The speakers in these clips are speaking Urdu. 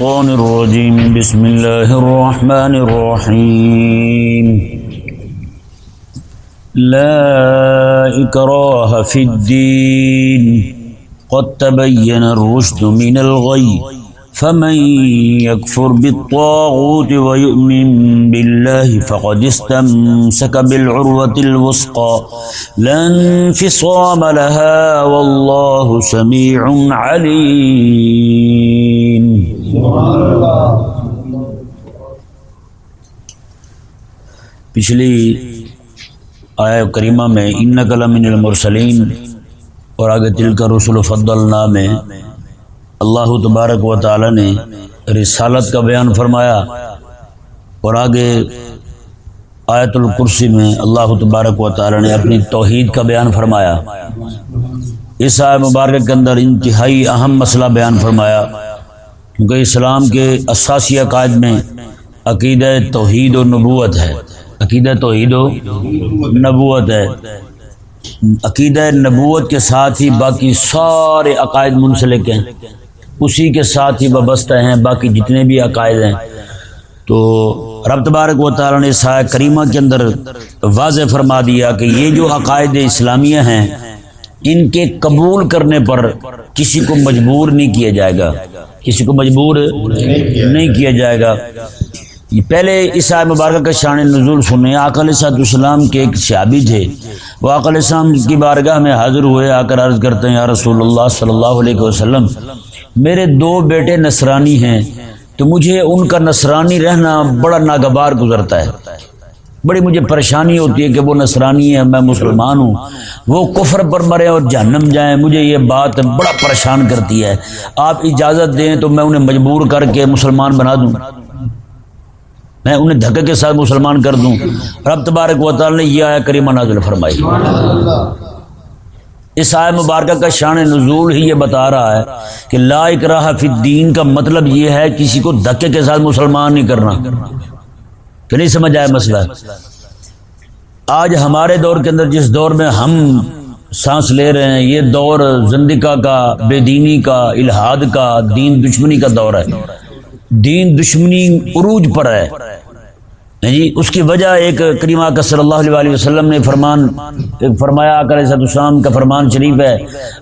الشيطان الرجيم. بسم الله الرحمن الرحيم. لا إكراه في الدين. قد تبين الرشد من الغي. فمن يكفر بالطاغوت ويؤمن بالله فقد استمسك بالعروة الوسقى لا انفصام لها والله سميع عليم. پچھلی آیا کریمہ میں ان کلام المرسلین اور آگے تل کا رسول فد اللہ میں اللہ تبارک و تعالی نے رسالت کا بیان فرمایا اور آگے آیت الکرسی میں اللہ تبارک و تعالی نے اپنی توحید کا بیان فرمایا۔ اس آئے مبارک کے اندر انتہائی اہم مسئلہ بیان فرمایا۔ کیونکہ اسلام کے اساسی عقائد میں عقید توحید و نبوت ہے۔ عقید توحید و نبوت ہے۔ عقید نبوت کے ساتھ ہی باقی سارے عقائد منسلک ہیں۔ اسی کے ساتھ ہی وابستہ ہیں، باقی جتنے بھی عقائد ہیں۔ تو رب تبارک و تعالیٰ نے سایہ کریمہ کے اندر واضح فرما دیا کہ یہ جو عقائد اسلامیہ ہیں ان کے قبول کرنے پر کسی کو مجبور نہیں کیا جائے گا۔ کسی کو مجبور نہیں کیا جائے گا۔ پہلے عیسائی مبارکہ کا شان نزول سنے آکل صاحب السلام کے ایک شعبی تھے۔ وہ آکل السلام کی بارگاہ میں حاضر ہوئے، آ کر عرض کرتے ہیں، یا رسول اللہ صلی اللہ علیہ وسلم، میرے دو بیٹے نصرانی ہیں، تو مجھے ان کا نصرانی رہنا بڑا ناگبار گزرتا ہے۔ بڑی مجھے پریشانی ہوتی ہے کہ وہ نصرانی ہے، میں مسلمان ہوں۔ وہ کفر پر مرے اور جہنم جائیں مجھے یہ بات بڑا پریشان کرتی ہے۔ آپ اجازت دیں تو میں انہیں مجبور کر کے مسلمان بنا دوں۔ میں انہیں دھکے کے ساتھ مسلمان کر دوں۔ رب تبارک و تعالی نے یہ آیا کریمہ نازل فرمائی۔ اس آئے مبارکہ کا شان نزول ہی یہ بتا رہا ہے کہ لا اکراہ فی الدین کا مطلب یہ ہے، کسی کو دھکے کے ساتھ مسلمان نہیں کرنا۔ کہ نہیں سمجھ آئے مسئلہ۔ آج ہمارے دور کے اندر جس دور میں ہم سانس لے رہے ہیں، یہ دور زندگا کا، بے دینی کا، الہاد کا، دین دشمنی کا دور ہے۔ دین دشمنی عروج پر ہے۔ جی اس کی وجہ ایک کریمہ کا صلی اللہ علیہ وسلم نے فرمان ایک فرمایا اکل صد السلام کا فرمان شریف ہے۔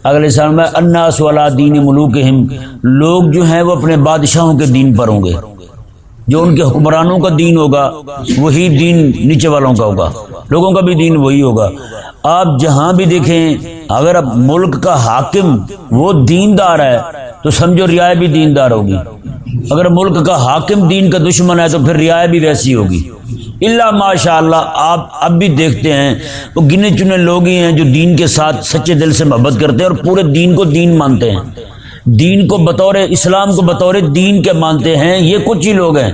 اگلے سال میں اناس والا دین ملوک لوگ جو ہیں وہ اپنے بادشاہوں کے دین پر ہوں گے۔ جو ان کے حکمرانوں کا دین ہوگا، وہی دین نیچے والوں کا ہوگا۔ لوگوں کا بھی دین وہی ہوگا۔ آپ جہاں بھی دیکھیں، اگر اب ملک کا حاکم وہ دیندار ہے، تو سمجھو ریا بھی دیندار ہوگی۔ اگر ملک کا حاکم دین کا دشمن ہے، تو پھر ریا بھی ویسی ہوگی۔ اللہ ماشاء اللہ آپ اب بھی دیکھتے ہیں، وہ گنے چنے لوگ ہی ہیں جو دین کے ساتھ سچے دل سے محبت کرتے ہیں اور پورے دین کو دین مانتے ہیں۔ دین کو بطور اسلام کو بطور دین کے مانتے ہیں، یہ کچھ ہی لوگ ہیں۔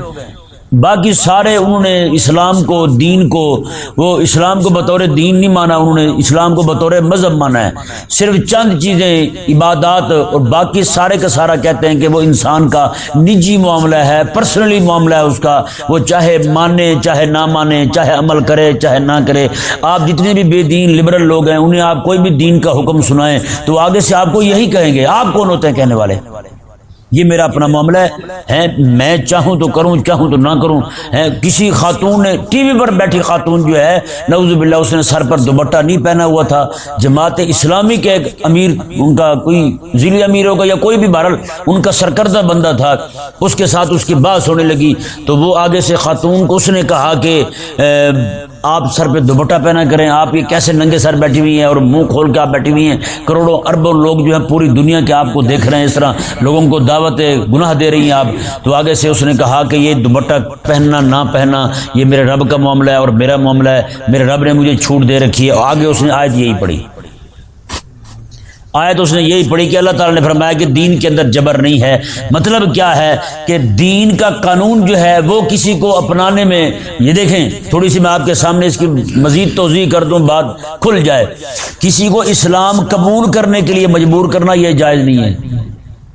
باقی سارے انہوں نے اسلام کو، دین کو، وہ اسلام کو بطور دین نہیں مانا، انہوں نے اسلام کو بطور مذہب مانا ہے۔ صرف چند چیزیں عبادات اور باقی سارے کا سارا کہتے ہیں کہ وہ انسان کا نجی معاملہ ہے پرسنلی معاملہ ہے اس کا۔ وہ چاہے مانے، چاہے نہ مانے، چاہے عمل کرے، چاہے نہ کرے۔ آپ جتنے بھی بے دین لبرل لوگ ہیں، انہیں آپ کوئی بھی دین کا حکم سنائیں تو آگے سے آپ کو یہی کہیں گے۔ آپ کون ہوتے ہیں کہنے والے؟ یہ میرا اپنا معاملہ ہے۔ میں چاہوں تو کروں، چاہوں تو نہ کروں۔ ہے، کسی خاتون نے ٹی وی پر بیٹھی خاتون جو ہے نوز باللہ، اس نے سر پر دوبٹہ نہیں پہنا ہوا تھا۔ جماعت اسلامی کے ایک امیر، ان کا کوئی ضلع امیر ہوگا یا کوئی بھی بہرحال، ان کا سرکردہ بندہ تھا۔ اس کے ساتھ اس کی بات ہونے لگی۔ تو وہ آگے سے خاتون کو اس نے کہا کہ آپ سر پہ دوپٹہ پہنا کریں، آپ یہ کیسے ننگے سر بیٹھی ہوئی ہیں اور منہ کھول کے آپ بیٹھی ہوئی ہیں؟ کروڑوں اربوں لوگ جو ہیں پوری دنیا کے آپ کو دیکھ رہے ہیں اس طرح، لوگوں کو دعوت گناہ دے رہی ہیں آپ۔ تو آگے سے اس نے کہا کہ یہ دوپٹہ پہننا نہ پہننا، یہ میرے رب کا معاملہ ہے اور میرا معاملہ ہے، میرے رب نے مجھے چھوٹ دے رکھی ہے۔ اور آگے اس نے آیت یہی پڑھی۔ آیت اس نے یہی پڑھی کہ اللہ تعالیٰ نے فرمایا کہ دین کے اندر جبر نہیں ہے۔ مطلب کیا ہے کہ دین کا قانون جو ہے وہ کسی کو اپنانے میں، یہ دیکھیں، تھوڑی سی میں آپ کے سامنے اس کی مزید توضیع کر دوں، بات کھل جائے۔ کسی کو اسلام قبول کرنے کے لیے مجبور کرنا یہ جائز نہیں ہے۔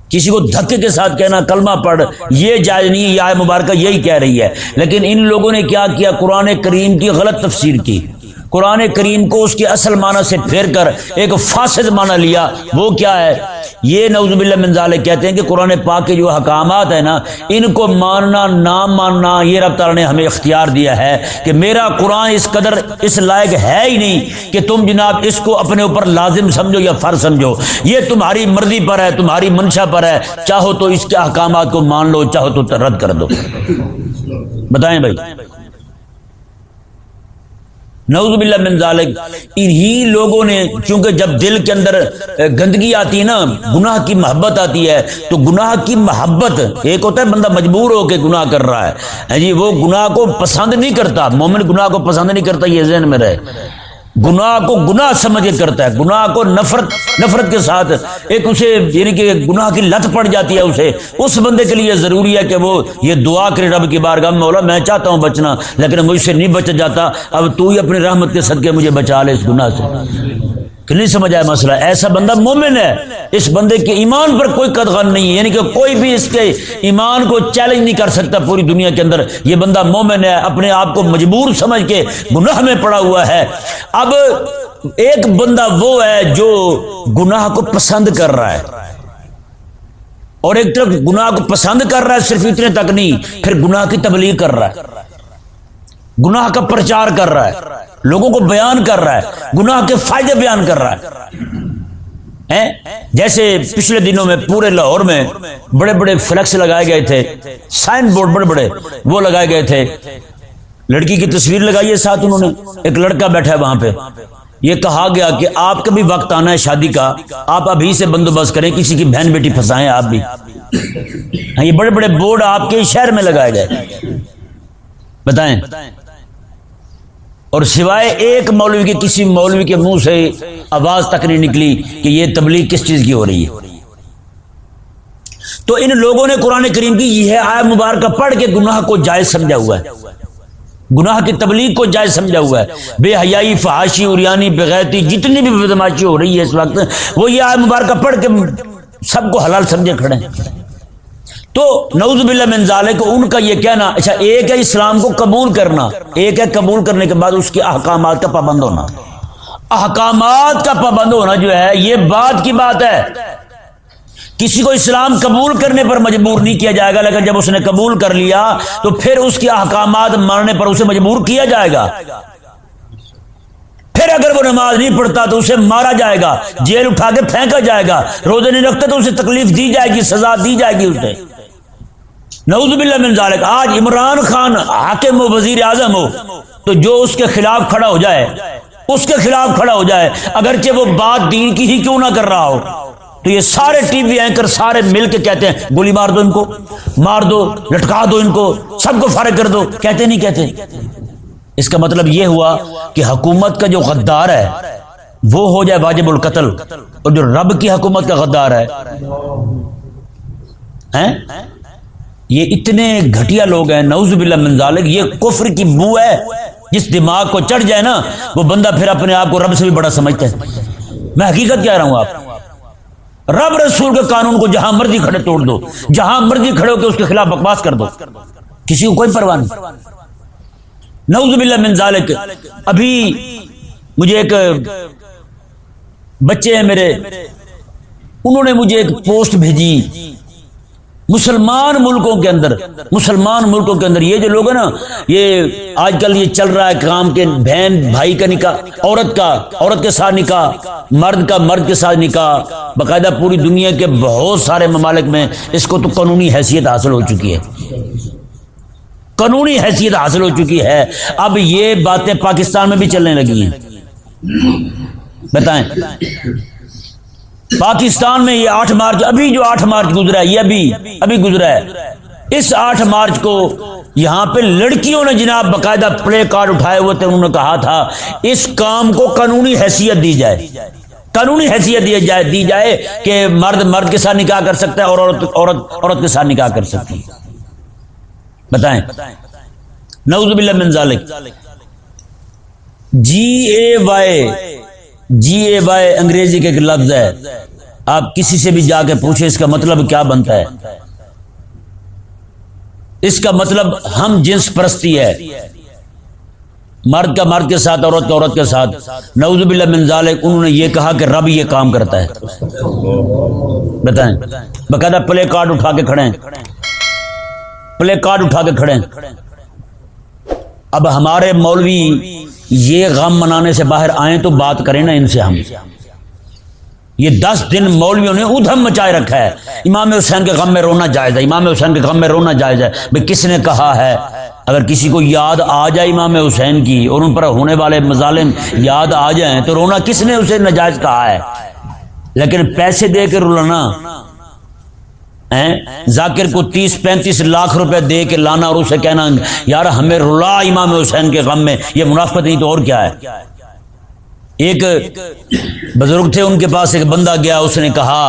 کسی کو دھکے کے ساتھ کہنا کلمہ پڑھ، یہ جائز نہیں ہے، یہ آئے مبارکہ یہی کہہ رہی ہے۔ لیکن ان لوگوں نے کیا کیا؟ قرآن کریم کی غلط تفسیر کی۔ قرآن کریم کو اس کے اصل معنی سے پھیر کر ایک فاسد معنی لیا، وہ کیا ہے؟ یہ نوز باللہ منظال کہتے ہیں کہ قرآن پاک کے جو حکامات ہیں نا، ان کو ماننا نہ ماننا، یہ رب تعالیٰ نے ہمیں اختیار دیا ہے کہ میرا قرآن اس قدر اس لائق ہے ہی نہیں کہ تم جناب اس کو اپنے اوپر لازم سمجھو یا فرض سمجھو۔ یہ تمہاری مرضی پر ہے، تمہاری منشا پر ہے۔ چاہو تو اس کے احکامات کو مان لو، چاہو تو رد کر دو۔ بتائیں بھائی؟ نعوذ باللہ من ذالک۔ انہی لوگوں نے چونکہ جب دل کے اندر گندگی آتی ہے نا، گناہ کی محبت آتی ہے، تو گناہ کی محبت، ایک ہوتا ہے بندہ مجبور ہو کے گناہ کر رہا ہے۔ ہاں جی وہ گناہ کو پسند نہیں کرتا، مومن گناہ کو پسند نہیں کرتا، یہ ذہن میں رہے۔ گناہ کو گناہ سمجھ کے کرتا ہے، گناہ کو نفرت نفرت کے ساتھ ایک اسے یعنی کہ گناہ کی لت پڑ جاتی ہے اسے۔ اس بندے کے لیے ضروری ہے کہ وہ یہ دعا کرے رب کی بارگاہ میں، مولا میں چاہتا ہوں بچنا، لیکن مجھ سے نہیں بچ جاتا۔ اب تو ہی اپنی رحمت کے صدقے مجھے بچا لے اس گناہ سے۔ کہ نہیں سمجھ آیا مسئلہ۔ ایسا بندہ مومن ہے، اس بندے کے ایمان پر کوئی قدغن نہیں ہے۔ یعنی کہ کوئی بھی اس کے ایمان کو چیلنج نہیں کر سکتا پوری دنیا کے اندر۔ یہ بندہ مومن ہے، اپنے آپ کو مجبور سمجھ کے گناہ میں پڑا ہوا ہے۔ اب ایک بندہ وہ ہے جو گناہ کو پسند کر رہا ہے۔ اور ایک طرف گناہ کو پسند کر رہا ہے، صرف اتنے تک نہیں، پھر گناہ کی تبلیغ کر رہا ہے۔ گناہ کا پرچار کر رہا ہے۔ لوگوں کو بیان کر رہا ہے، گناہ کے فائدے بیان کر رہا ہے۔ جیسے پچھلے دنوں میں پورے لاہور میں بڑے بڑے فلیکس لگائے گئے تھے، سائن بورڈ بڑے بڑے، وہ لگائے گئے تھے۔ لڑکی کی تصویر لگائی ہے ساتھ انہوں نے، ایک لڑکا بیٹھا ہے وہاں پہ۔ یہ کہا گیا کہ آپ کا بھی وقت آنا ہے شادی کا، آپ ابھی سے بندوبست کریں، کسی کی بہن بیٹی پھنسائیں آپ بھی۔ ہاں، یہ بڑے بڑے بورڈ آپ کے شہر میں لگائے گئے۔ بتائیں۔ اور سوائے ایک مولوی کے کسی مولوی کے منہ سے آواز تک نہیں نکلی کہ یہ تبلیغ کس چیز کی ہو رہی ہے۔ تو ان لوگوں نے قرآن کریم کی یہ آئے مبارکہ پڑھ کے گناہ کو جائز سمجھا ہوا ہے۔ گناہ کی تبلیغ کو جائز سمجھا ہوا ہے۔ بے حیائی، فحاشی اریانی بغیرتی، جتنی بھی بدماشی ہو رہی ہے اس وقت، وہ یہ آئے مبارکہ پڑھ کے سب کو حلال سمجھے کھڑے ہیں۔ تو نعوذ باللہ من ذالک، ان کا یہ کہنا اچھا ایک ہے اسلام کو قبول کرنا، ایک ہے قبول کرنے کے بعد اس کے احکامات کا پابند ہونا۔ احکامات کا پابند ہونا جو ہے، یہ بات کی بات ہے۔ کسی کو اسلام قبول کرنے پر مجبور نہیں کیا جائے گا، لیکن جب اس نے قبول کر لیا، تو پھر اس کے احکامات ماننے پر اسے مجبور کیا جائے گا۔ پھر اگر وہ نماز نہیں پڑھتا، تو اسے مارا جائے گا، جیل اٹھا کے پھینکا جائے گا۔ روزے نہیں رکھتے تو اسے تکلیف دی جائے گی، سزا دی جائے گی اسے نعوذ باللہ من ذالک، آج عمران خان حاکم و وزیر اعظم ہو، تو جو اس کے خلاف کھڑا ہو جائے، اس کے خلاف کھڑا ہو جائے، اگرچہ وہ بات دین کی ہی کیوں نہ کر رہا ہو، تو یہ سارے ٹی وی اینکر سارے مل کے کہتے ہیں، گولی مار دو ان کو، مار دو، لٹکا دو ان کو، سب کو فارغ کر دو، کہتے نہیں کہتے۔ اس کا مطلب یہ ہوا کہ حکومت کا جو غدار ہے، وہ ہو جائے واجب القتل، اور جو رب کی حکومت کا غدار ہے یہ اتنے گھٹیا لوگ ہیں نوز باللہ من ذالک، یہ کفر کی بو ہے۔ جس دماغ کو چڑھ جائے نا، وہ بندہ پھر اپنے آپ کو رب سے بھی بڑا سمجھتا ہے۔ میں حقیقت کہہ رہا ہوں آپ، رب رسول کے قانون کو جہاں مرضی کھڑے توڑ دو، جہاں مرضی کھڑے ہو کے اس کے خلاف بکواس کر دو۔ کسی کو کوئی پرواہ نہیں۔ نوز باللہ من ذالک، ابھی مجھے ایک بچے ہیں میرے، انہوں نے مجھے ایک پوسٹ بھیجی۔ مسلمان ملکوں کے اندر، مسلمان ملکوں کے اندر، یہ جو لوگ ہیں نا، یہ آج کل یہ چل رہا ہے کام کے، بہن بھائی کا نکاح، عورت کا، عورت کے ساتھ نکاح، مرد کا، مرد کے ساتھ نکاح، باقاعدہ پوری دنیا کے بہت سارے ممالک میں اس کو تو قانونی حیثیت حاصل ہو چکی ہے۔ قانونی حیثیت حاصل ہو چکی ہے۔ اب یہ باتیں پاکستان میں بھی چلنے لگی ہیں۔ بتائیں۔ پاکستان میں یہ آٹھ مارچ، ابھی جو آٹھ مارچ گزرا ہے، یہ ابھی ابھی گزرا ہے۔ اس آٹھ مارچ کو یہاں پہ لڑکیوں نے جناب باقاعدہ پلے کارڈ اٹھائے ہوئے تھے، انہوں نے کہا تھا، اس کام کو قانونی حیثیت دی جائے۔ قانونی حیثیت دی جائے دی جائے کہ مرد مرد کے ساتھ نکاح کر سکتا ہے اور عورت عورت عورت کے ساتھ نکاح کر سکتی ہے۔ بتائیں۔ نعوذ باللہ من ذالک۔ جی اے وائی جی اے بائی انگریزی کا ایک لفظ ہے۔ آپ کسی سے بھی جا کے پوچھیں اس کا مطلب کیا بنتا ہے۔ اس کا مطلب ہم جنس پرستی ہے۔ مرد کا مرد کے ساتھ، عورت کا عورت کے ساتھ۔ نعوذ باللہ من ذالک، انہوں نے یہ کہا کہ رب یہ کام کرتا ہے۔ بتائیں۔ باقاعدہ پلے کارڈ اٹھا کے کھڑے ہیں۔ پلے کارڈ اٹھا کے کھڑے ہیں۔ اب ہمارے مولوی یہ غم منانے سے باہر آئیں تو بات کریں نا ان سے ہم۔ یہ دس دن مولویوں نے ادھم مچائے رکھا ہے۔ امام حسین کے غم میں رونا جائز ہے۔ امام حسین کے غم میں رونا جائز ہے۔ بھائی کس نے کہا ہے؟ اگر کسی کو یاد آ جائے امام حسین کی اور ان پر ہونے والے مظالم یاد آ جائیں تو رونا کس نے اسے نجائز کہا ہے؟ لیکن پیسے دے کے رلانا ذاکر کو تیس پینتیس لاکھ روپے دے کے لانا اور اسے کہنا، یار ہمیں رلا امام حسین کے غم میں، یہ منافقت نہیں تو اور کیا ہے؟ ایک بزرگ تھے، ان کے پاس ایک بندہ گیا، اس نے کہا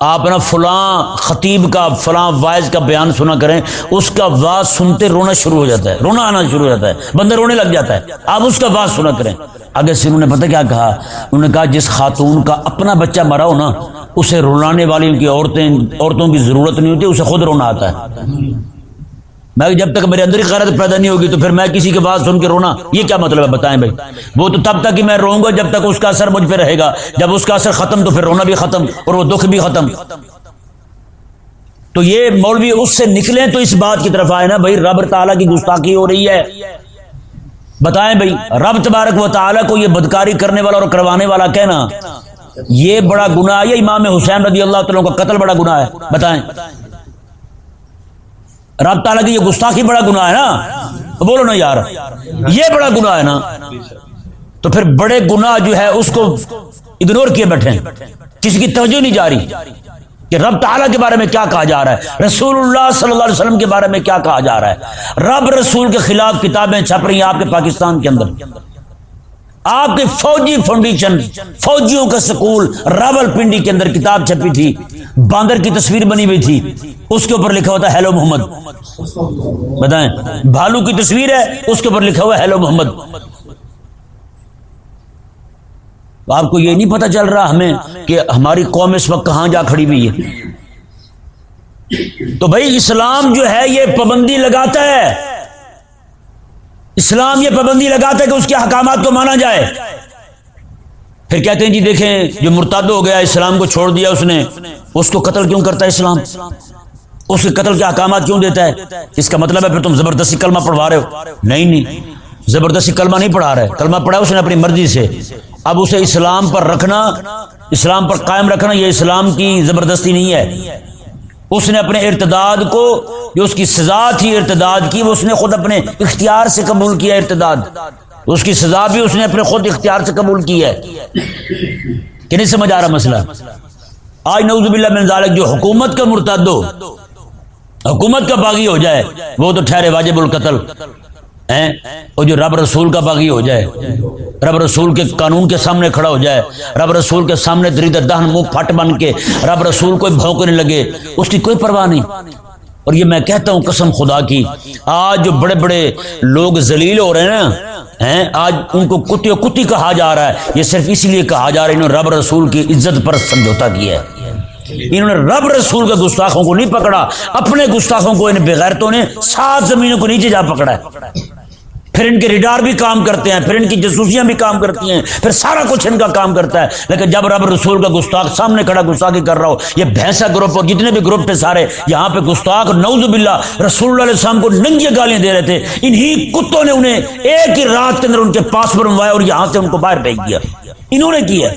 آپ نا فلاں خطیب کا، فلاں وائز کا بیان سنا کریں، اس کا واز سنتے رونا شروع ہو جاتا ہے، رونا آنا شروع ہو جاتا ہے، بندہ رونے لگ جاتا ہے، آپ اس کا واز سنا کریں۔ آگے سے انہوں نے پتہ کیا کہا، انہوں نے کہا جس خاتون کا اپنا بچہ مرا ہو نا، اسے رلانے والی ان کی عورتیں، عورتوں کی ضرورت نہیں ہوتی، اسے خود رونا آتا ہے۔ میں جب تک میرے اندر ہی غیرت پیدا نہیں ہوگی تو پھر میں کسی کے بات سن کے رونا، یہ کیا مطلب ہے بتائیں بھائی؟ وہ تو تب تک ہی میں روں گا جب تک اس کا اثر مجھ پہ رہے گا۔ جب اس کا اثر ختم تو پھر رونا بھی ختم اور وہ دکھ بھی ختم۔ تو یہ مولوی اس سے نکلیں تو اس بات کی طرف آئے نا بھائی، رب تعالیٰ کی گستاخی ہو رہی ہے۔ بتائیں بھائی، رب تبارک و تعالیٰ کو یہ بدکاری کرنے والا اور کروانے والا کہنا، یہ بڑا گناہ ہے۔ امام حسین رضی اللہ تعالیٰ کا قتل بڑا گناہ ہے۔ بتائیں۔ رب تعالیٰ کی یہ گستاخی بڑا گناہ ہے نا؟ بولو نا یار، یہ بڑا گناہ ہے نا؟ تو پھر بڑے گناہ جو ہے اس کو اگنور کیے بیٹھے کسی کی توجہ نہیں جا رہی کہ رب تعالیٰ کے بارے میں کیا کہا جا رہا ہے، رسول اللہ صلی اللہ علیہ وسلم کے بارے میں کیا کہا جا رہا ہے۔ رب رسول کے خلاف کتابیں چھپ رہی ہیں آپ کے پاکستان کے اندر۔ آپ کے فوجی فاؤنڈیشن، فوجیوں کا سکول راول پنڈی کے اندر کتاب چھپی تھی، باندر کی تصویر بنی ہوئی تھی، اس کے اوپر لکھا ہوا تھا ہیلو محمد۔ بتائیں، بھالو کی تصویر ہے، اس کے اوپر لکھا ہوا ہیلو محمد۔ آپ کو یہ نہیں پتا چل رہا ہمیں کہ ہماری قوم اس وقت کہاں جا کھڑی ہوئی ہے۔ تو بھائی اسلام جو ہے، یہ پابندی لگاتا ہے۔ اسلام یہ پابندی لگاتا ہے کہ اس کے حکامات کو مانا جائے۔ پھر کہتے ہیں جی دیکھیں، جو مرتاد ہو گیا، اسلام کو چھوڑ دیا اس نے، اس کو قتل کیوں کرتا ہے اسلام؟ اس کے قتل کے احکامات کیوں دیتا ہے؟ اس کا مطلب ہے پھر تم زبردستی کلمہ پڑھوا رہے ہو۔ نہیں نہیں، زبردستی کلمہ نہیں پڑھا رہے۔ کلمہ پڑھا اس نے اپنی مرضی سے۔ اب اسے اسلام پر رکھنا، اسلام پر قائم رکھنا، یہ اسلام کی زبردستی نہیں ہے۔ اس نے اپنے ارتداد کو، جو اس کی سزا تھی ارتداد کی، وہ اس نے خود اپنے اختیار سے قبول کیا ارتداد۔ اس کی سزا بھی اس نے اپنے خود اختیار سے قبول کی ہے۔ کہ نہیں سمجھ آ رہا مسئلہ؟ آج نوز باللہ من ذالک، جو حکومت کا مرتد ہو، حکومت کا باغی ہو جائے، وہ تو ٹھہرے واجب القتل۔ اور جو رب رسول کا باغی ہو جائے، رب رسول کے قانون کے سامنے کھڑا ہو جائے، رب رسول کے سامنے درید دہن منہ پھٹ بن کے رب رسول کو بھونکنے لگے، اس کی کوئی پرواہ نہیں۔ اور یہ میں کہتا ہوں قسم خدا کی، آج جو بڑے بڑے لوگ ذلیل ہو رہے ہیں نا، ہیں، آج ان کو کتی کتی کہا جا رہا ہے، یہ صرف اس لیے کہا جا رہا ہے، انہوں نے رب رسول کی عزت پر سمجھوتا کیا ہے۔ انہوں نے رب رسول کے گستاخوں کو نہیں پکڑا، اپنے گستاخوں کو ان بغیرتوں نے سات زمینوں کو نیچے جا پکڑا ہے۔ پھر ان کے ریڈار بھی کام کرتے ہیں، پھر ان کی جسوسیاں بھی کام کرتی ہیں، پھر سارا کچھ ان کا کام کرتا ہے۔ لیکن جب رب رسول کا گستاخ سامنے کھڑا گستاخی کر رہا ہو، یہ بھینسا گروپ اور جتنے بھی گروپ تھے سارے یہاں پہ گستاخ نوز باللہ، رسول اللہ علیہ السلام کو ننگی گالیاں دے رہے تھے۔ انہی کتوں نے انہیں ایک ہی رات کے اندر ان کے پاس پر منوایا اور یہاں سے ان کو باہر بھیج دیا۔ انہوں نے کیا؟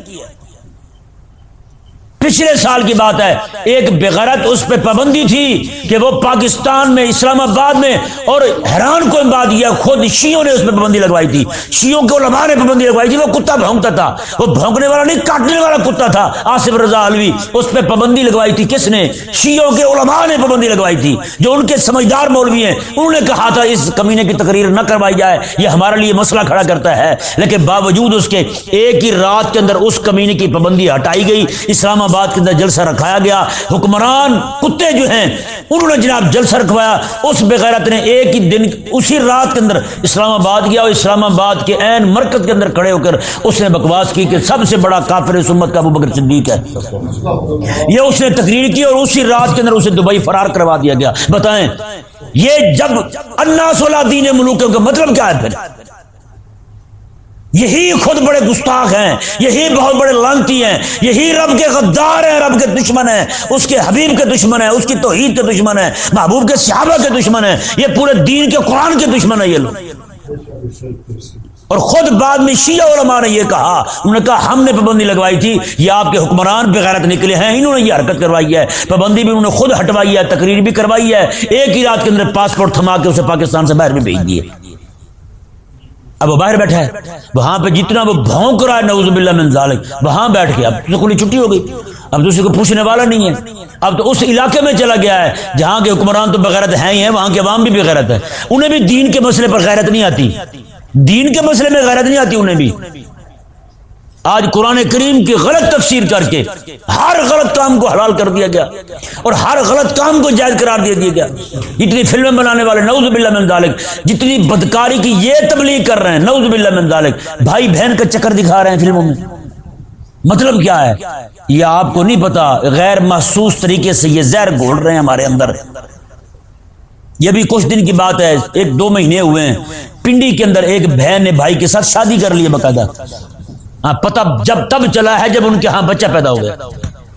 پچھلے سال کی بات ہے، ایک بغیرت اس پہ پابندی تھی کہ وہ پاکستان میں، اسلام آباد میں، اور حیران کو بات یہ خود شیوں نے اس پہ پابندی لگوائی تھی۔ شیوں کے علماء نے پابندی لگوائی تھی، وہ کتا بھونکتا تھا۔ وہ بھونکنے والا نہیں، کاٹنے والا کتا تھا۔ آصف رضا علوی اس پہ پابندی لگوائی تھی۔ کس نے؟ شیوں کے علماء نے پابندی لگوائی تھی۔ جو ان کے سمجھدار مولوی ہیں، انہوں نے کہا تھا، اس کمینے کی تقریر نہ کروائی جائے، یہ ہمارے لیے مسئلہ کھڑا کرتا ہے۔ لیکن باوجود اس کے، ایک ہی رات کے اندر اس کمینے کی پابندی ہٹائی گئی۔ اسلام آباد آباد کے اندر جلسہ رکھایا گیا۔ حکمران کتے جو ہیں، انہوں نے جناب جلسہ رکھوایا۔ اس بغیرت نے ایک ہی دن اسی رات کے اندر اسلام آباد گیا اور اسلام آباد کے عین مرکز کے اندر کھڑے ہو کر اس نے بکواس کی کہ سب سے بڑا کافر سمت کا ابو بکر صدیق ہے۔ یہ اس نے تقریر کی اور اسی رات کے اندر اسے دبئی فرار کروا دیا گیا۔ بتائیں، یہ جب اللہ سولہ دین ملوکوں کا مطلب کیا ہے پھر؟ یہی خود بڑے گستاخ ہیں، یہی بہت بڑے لانتی ہیں، یہی رب کے غدار ہیں، رب کے دشمن ہیں، اس کے حبیب کے دشمن ہیں، اس کی توحید کے دشمن ہیں، محبوب کے صحابہ کے دشمن ہیں، یہ پورے دین کے قرآن کے دشمن ہیں یہ لوگ۔ اور خود بعد میں شیعہ علماء نے یہ کہا، انہوں نے کہا، ہم نے پابندی لگوائی تھی، یہ آپ کے حکمران بغیرت نکلے ہیں، انہوں نے یہ حرکت کروائی ہے، پابندی بھی انہوں نے خود ہٹوائی ہے، تقریر بھی کروائی ہے، ایک ہی رات کے اندر پاسپورٹ تھما کے اسے پاکستان سے باہر بھی بھیج دیے۔ اب وہ باہر بیٹھا ہے۔ وہاں پہ جتنا وہ بھونک رہا ہے نوز باللہ من ذالک، وہاں بیٹھ کے اب تو کھلی چھٹی ہو گئی۔ اب دوسرے کو پوچھنے والا نہیں ہے۔ اب تو اس علاقے میں چلا گیا ہے، جہاں کے حکمران تو بغیرت ہیں ہی ہیں، وہاں کے عوام بھی بغیرت ہے انہیں بھی دین کے مسئلے پر غیرت نہیں آتی۔ دین کے مسئلے میں غیرت نہیں آتی انہیں بھی۔ آج قرآن کریم کی غلط تفسیر کر کے ہر غلط کام کو حلال کر دیا گیا اور ہر غلط کام کو جائز قرار دے دیا گیا جتنی فلمیں بنانے والے نوز باللہ من ذالک، جتنی بدکاری کی یہ تبلیغ کر رہے ہیں نوز باللہ من ذالک، بھائی بہن کا چکر دکھا رہے ہیں فلموں میں۔ مطلب کیا ہے؟ یہ آپ کو نہیں پتا، غیر محسوس طریقے سے یہ زہر گھول رہے ہیں ہمارے اندر۔ یہ بھی کچھ دن کی بات ہے، ایک دو مہینے ہوئے ہیں۔ پنڈی کے اندر ایک بہن نے بھائی کے ساتھ شادی کر لی باقاعدہ۔ ہاں پتہ جب تب چلا ہے جب ان کے ہاں بچہ پیدا ہو گیا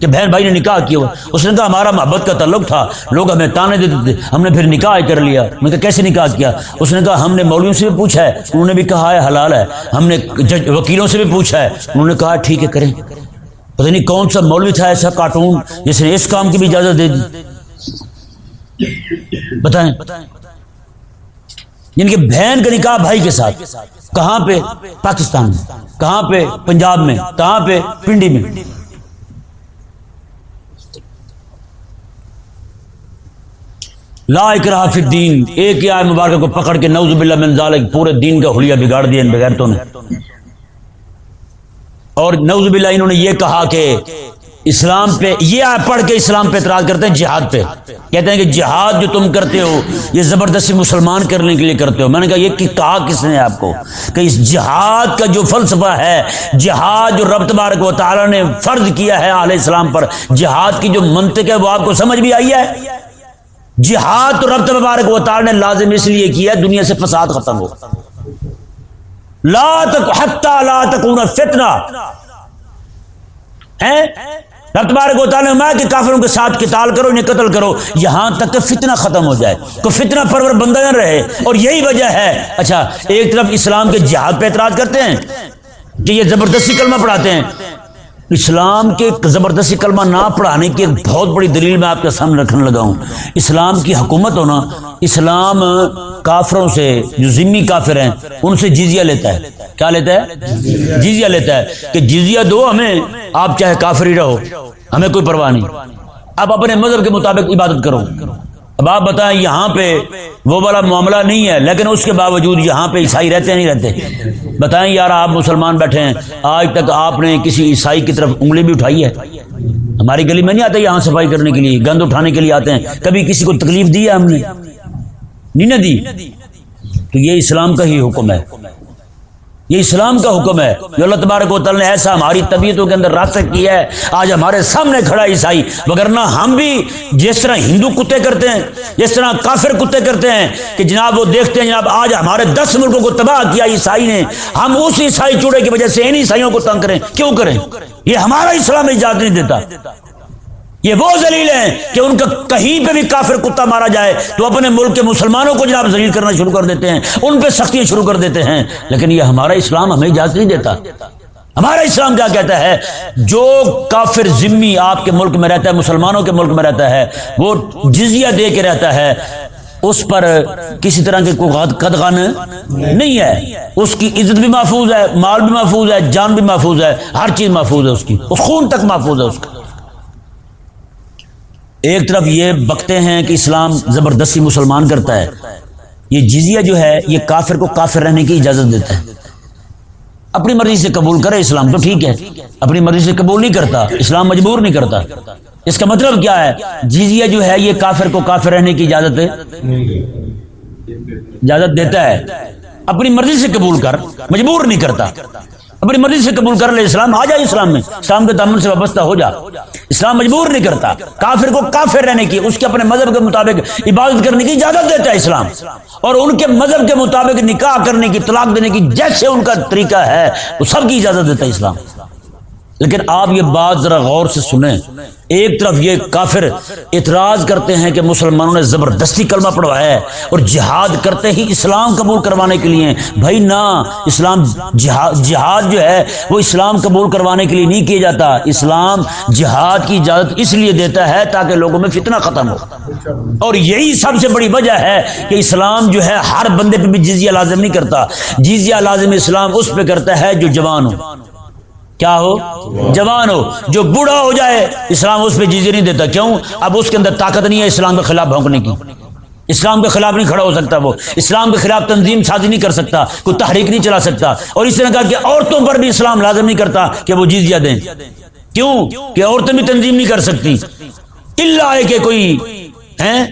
کہ بہن بھائی نے نکاح کیا اس نے کہا، ہمارا محبت کا تعلق تھا، لوگ ہمیں تانے دیتے تھے، ہم نے پھر نکاح کر لیا۔ میں کہا، کیسے نکاح کیا؟ اس نے کہا، ہم نے مولویوں سے بھی پوچھا ہے، انہوں نے بھی کہا ہے حلال ہے۔ ہم نے وکیلوں سے بھی پوچھا ہے، انہوں نے کہا، ٹھیک ہے، کریں۔ پتہ نہیں کون سا مولوی تھا ایسا کارٹون جس نے اس کام کی بھی اجازت دے دی۔ بتائیں۔ یعنی جن کے بہن کا نکاح بھائی کے ساتھ۔ کہاں پہ؟ پاکستان میں۔ کہاں پہ؟ پنجاب میں۔ کہاں پہ؟ پنڈی میں۔ لا اکراہ فی الدین۔ ایک ہی آئے مبارکہ کو پکڑ کے نوز باللہ من ذالک پورے دین کا حلیہ بگاڑ دیا ان بغیرتوں نے۔ اور نوز باللہ انہوں نے یہ کہا کہ اسلام پہ، یہ آپ پڑھ کے اسلام پہ اعتراض کرتے ہیں، جہاد پہ۔ کہتے ہیں کہ جہاد جو تم کرتے ہو، یہ زبردستی مسلمان کرنے کے لیے کرتے ہو۔ میں نے کہا، یہ کہا کس نے آپ کو؟ کہ اس جہاد کا جو فلسفہ ہے، جہاد جو رب تبارک و تعالیٰ نے فرض کیا ہے علیہ السلام پر، جہاد کی جو منطق ہے، وہ آپ کو سمجھ بھی آئی ہے؟ جہاد تو رب تبارک و تعالیٰ نے لازم اس لیے کیا ہے، دنیا سے فساد ختم ہو۔ لا تک حتی لا تکون فتنہ۔ رب تبارک و تعالیٰ نے کہ کافروں کے ساتھ قتال کرو، انہیں قتل کرو۔ یہاں تک کہ فتنہ ختم ہو جائے تو فتنہ پرور بندہ نہ رہے۔ اور یہی وجہ ہے اچھا ایک طرف اسلام کے جہاد پہ اعتراض کرتے ہیں کہ یہ زبردستی کلمہ پڑھاتے ہیں۔ اسلام کے زبردستی کلمہ نہ پڑھانے کی ایک بہت بڑی دلیل میں آپ کے سامنے رکھنے لگا ہوں۔ اسلام کی حکومت ہونا، اسلام کافروں سے جو ذمی کافر ہیں، ان سے جزیہ لیتا ہے۔ کیا لیتا ہے؟ جزیہ لیتا ہے کہ جزیہ دو ہمیں، آپ چاہے کافر ہی رہو، ہمیں کوئی پرواہ نہیں۔ آپ اپنے مذہب کے مطابق عبادت کرو۔ اب آپ بتائیں یہاں پہ وہ والا معاملہ نہیں ہے، لیکن اس کے باوجود یہاں پہ عیسائی رہتے نہیں رہتے؟ بتائیں یار آپ مسلمان بیٹھے ہیں، آج تک آپ نے کسی عیسائی کی طرف انگلی بھی اٹھائی ہے؟ ہماری گلی میں نہیں آتے یہاں صفائی کرنے کے لیے، گند اٹھانے کے لیے آتے ہیں؟ کبھی کسی کو تکلیف دی ہے ہم نے؟ نہیں نہ دی؟ تو یہ اسلام کا ہی حکم ہے۔ یہ اسلام کا حکم ہے۔ جو اللہ تبارک و تعالی نے ایسا ہماری طبیعتوں کے اندر راستہ کیا ہے۔ آج ہمارے سامنے کھڑا عیسائی۔ وگرنہ ہم بھی جس طرح ہندو کتے کرتے ہیں، جس طرح کافر کتے کرتے ہیں کہ جناب وہ دیکھتے ہیں، جناب آج ہمارے دس ملکوں کو تباہ کیا عیسائی نے۔ ہم اس عیسائی چوڑے کی وجہ سے ان عیسائیوں کو تنگ کریں۔ کیوں کریں؟ یہ ہمارا اسلام اجازت نہیں دیتا۔ یہ وہ زلیل ہیں کہ ان کا کہیں پہ بھی کافر کتا مارا جائے تو اپنے ملک کے مسلمانوں کو جناب ذلیل کرنا شروع کر دیتے ہیں، ان پہ سختیاں شروع کر دیتے ہیں۔ لیکن یہ ہمارا اسلام ہمیں اجازت نہیں دیتا۔ ہمارا اسلام کیا کہتا ہے؟ جو کافر ذمی آپ کے ملک میں رہتا ہے، مسلمانوں کے ملک میں رہتا ہے، وہ جزیہ دے کے رہتا ہے، اس پر کسی طرح کے کوئی قدغن نہیں ہے۔ اس کی عزت بھی محفوظ ہے، مال بھی محفوظ ہے، جان بھی محفوظ ہے، ہر چیز محفوظ ہے اس کی خون تک محفوظ ہے اس کا۔ ایک طرف یہ بکتے ہیں کہ اسلام زبردستی مسلمان کرتا ہے، یہ جزیہ جو ہے، یہ کافر کو کافر رہنے کی اجازت دیتا ہے۔ اپنی مرضی سے قبول کرے اسلام تو ٹھیک ہے، اپنی مرضی سے قبول نہیں کرتا، اسلام مجبور نہیں کرتا۔ اس کا مطلب کیا ہے؟ جزیہ جو ہے، یہ کافر کو کافر رہنے کی اجازت اجازت دیتا ہے۔ اپنی مرضی سے قبول کر، مجبور نہیں کرتا۔ اپنی مرضی سے قبول کر لے، اسلام آ جائے اسلام میں۔ اسلام کے دامن سے وابستہ ہو جا۔ اسلام مجبور نہیں کرتا۔ کافر کو کافر رہنے کی، اس کے اپنے مذہب کے مطابق عبادت کرنے کی اجازت دیتا ہے اسلام۔ اور ان کے مذہب کے مطابق نکاح کرنے کی، طلاق دینے کی، جیسے ان کا طریقہ ہے، وہ سب کی اجازت دیتا ہے اسلام۔ لیکن آپ یہ بات ذرا غور سے سنیں۔ ایک طرف یہ کافر اعتراض کرتے ہیں کہ مسلمانوں نے زبردستی کلمہ پڑھوایا ہے اور جہاد کرتے ہی اسلام قبول کروانے کے لیے۔ بھائی نہ، اسلام جہاد جو ہے وہ اسلام قبول کروانے کے لیے نہیں کیا جاتا۔ اسلام جہاد کی اجازت اس لیے دیتا ہے تاکہ لوگوں میں فتنہ ختم ہو۔ اور یہی سب سے بڑی وجہ ہے کہ اسلام جو ہے ہر بندے پہ بھی جزیہ لازم نہیں کرتا۔ جزیہ لازم اسلام اس پہ کرتا ہے جو جوان ہو۔ کیا ہو؟ جوان ہو۔ جو بوڑھا ہو جائے، اسلام اس پہ جیزے نہیں دیتا۔ کیوں؟ اب اس کے اندر طاقت نہیں ہے اسلام کے خلاف بھونکنے کی۔ اسلام کے خلاف نہیں کھڑا ہو سکتا وہ۔ اسلام کے خلاف تنظیم سازی نہیں کر سکتا، کوئی تحریک نہیں چلا سکتا۔ اور اس طرح کہا کہ عورتوں پر بھی اسلام لازم نہیں کرتا کہ وہ جیزیا دیں۔ کیوں؟ کہ عورتیں بھی تنظیم نہیں کر سکتی۔ اللہ ہے کہ کوئی، ہیں؟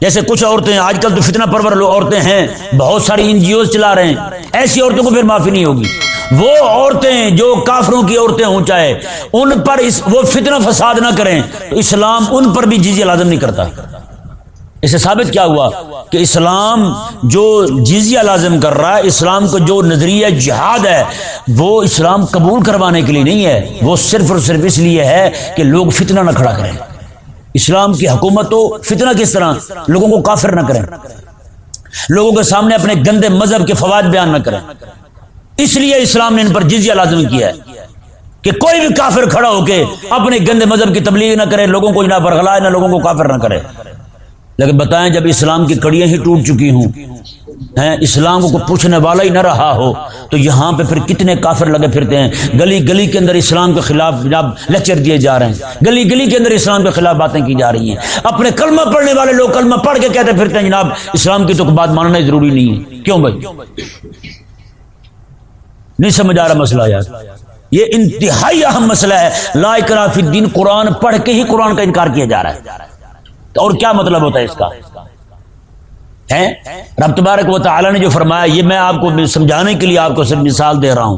جیسے کچھ عورتیں، آج کل تو فتنہ پرور عورتیں ہیں۔ بہت ساری این جی اوز چلا رہے ہیں۔ ایسی عورتوں کو پھر معافی نہیں ہوگی۔ وہ عورتیں جو کافروں کی عورتیں ہوں، چاہے ان پر اس وہ فتنہ فساد نہ کریں تو اسلام ان پر بھی جزیہ لازم نہیں کرتا۔ اسے ثابت کیا ہوا کہ اسلام جو جزیہ لازم کر رہا ہے، اسلام کو جو نظریہ جہاد ہے، وہ اسلام قبول کروانے کے لیے نہیں ہے۔ وہ صرف اور صرف اس لیے ہے کہ لوگ فتنہ نہ کھڑا کریں۔ اسلام کی حکومت تو فتنہ کس طرح؟ لوگوں کو کافر نہ کریں۔ لوگوں کے سامنے اپنے گندے مذہب کے فوائد بیان نہ کریں۔ اس لیے اسلام نے ان پر جزیہ لازم کیا ہے کہ کوئی بھی کافر کھڑا ہو کے اپنے گندے مذہب کی تبلیغ نہ کرے، لوگوں کو نہ برگلائے نہ لوگوں کو کافر نہ کرے۔ لیکن بتائیں جب اسلام کی کڑیاں ہی ٹوٹ چکی ہوں، ہیں، اسلام کو پوچھنے والا ہی نہ رہا ہو، تو یہاں پہ پھر کتنے کافر لگے پھرتے ہیں؟ گلی گلی کے اندر اسلام کے خلاف جناب لیکچر دیے جا رہے ہیں۔ گلی گلی کے اندر اسلام کے خلاف باتیں کی جا رہی ہیں۔ اپنے کلمہ پڑھنے والے لوگ کلمہ پڑھ کے کہتے پھرتے ہیں، جناب اسلام کی تو بات ماننا ضروری نہیں ہے۔ کیوں بھائی؟ نہیں سمجھ آ رہا مسئلہ یار۔ یہ انتہائی اہم مسئلہ ہے۔ لا اکرا فی الدین، قرآن پڑھ کے ہی قرآن کا انکار کیا جا رہا ہے۔ اور کیا مطلب ہوتا ہے اس کا؟ رب تبارک و تعالی نے جو فرمایا، یہ میں آپ کو سمجھانے کے لیے آپ کو صرف مثال دے رہا ہوں۔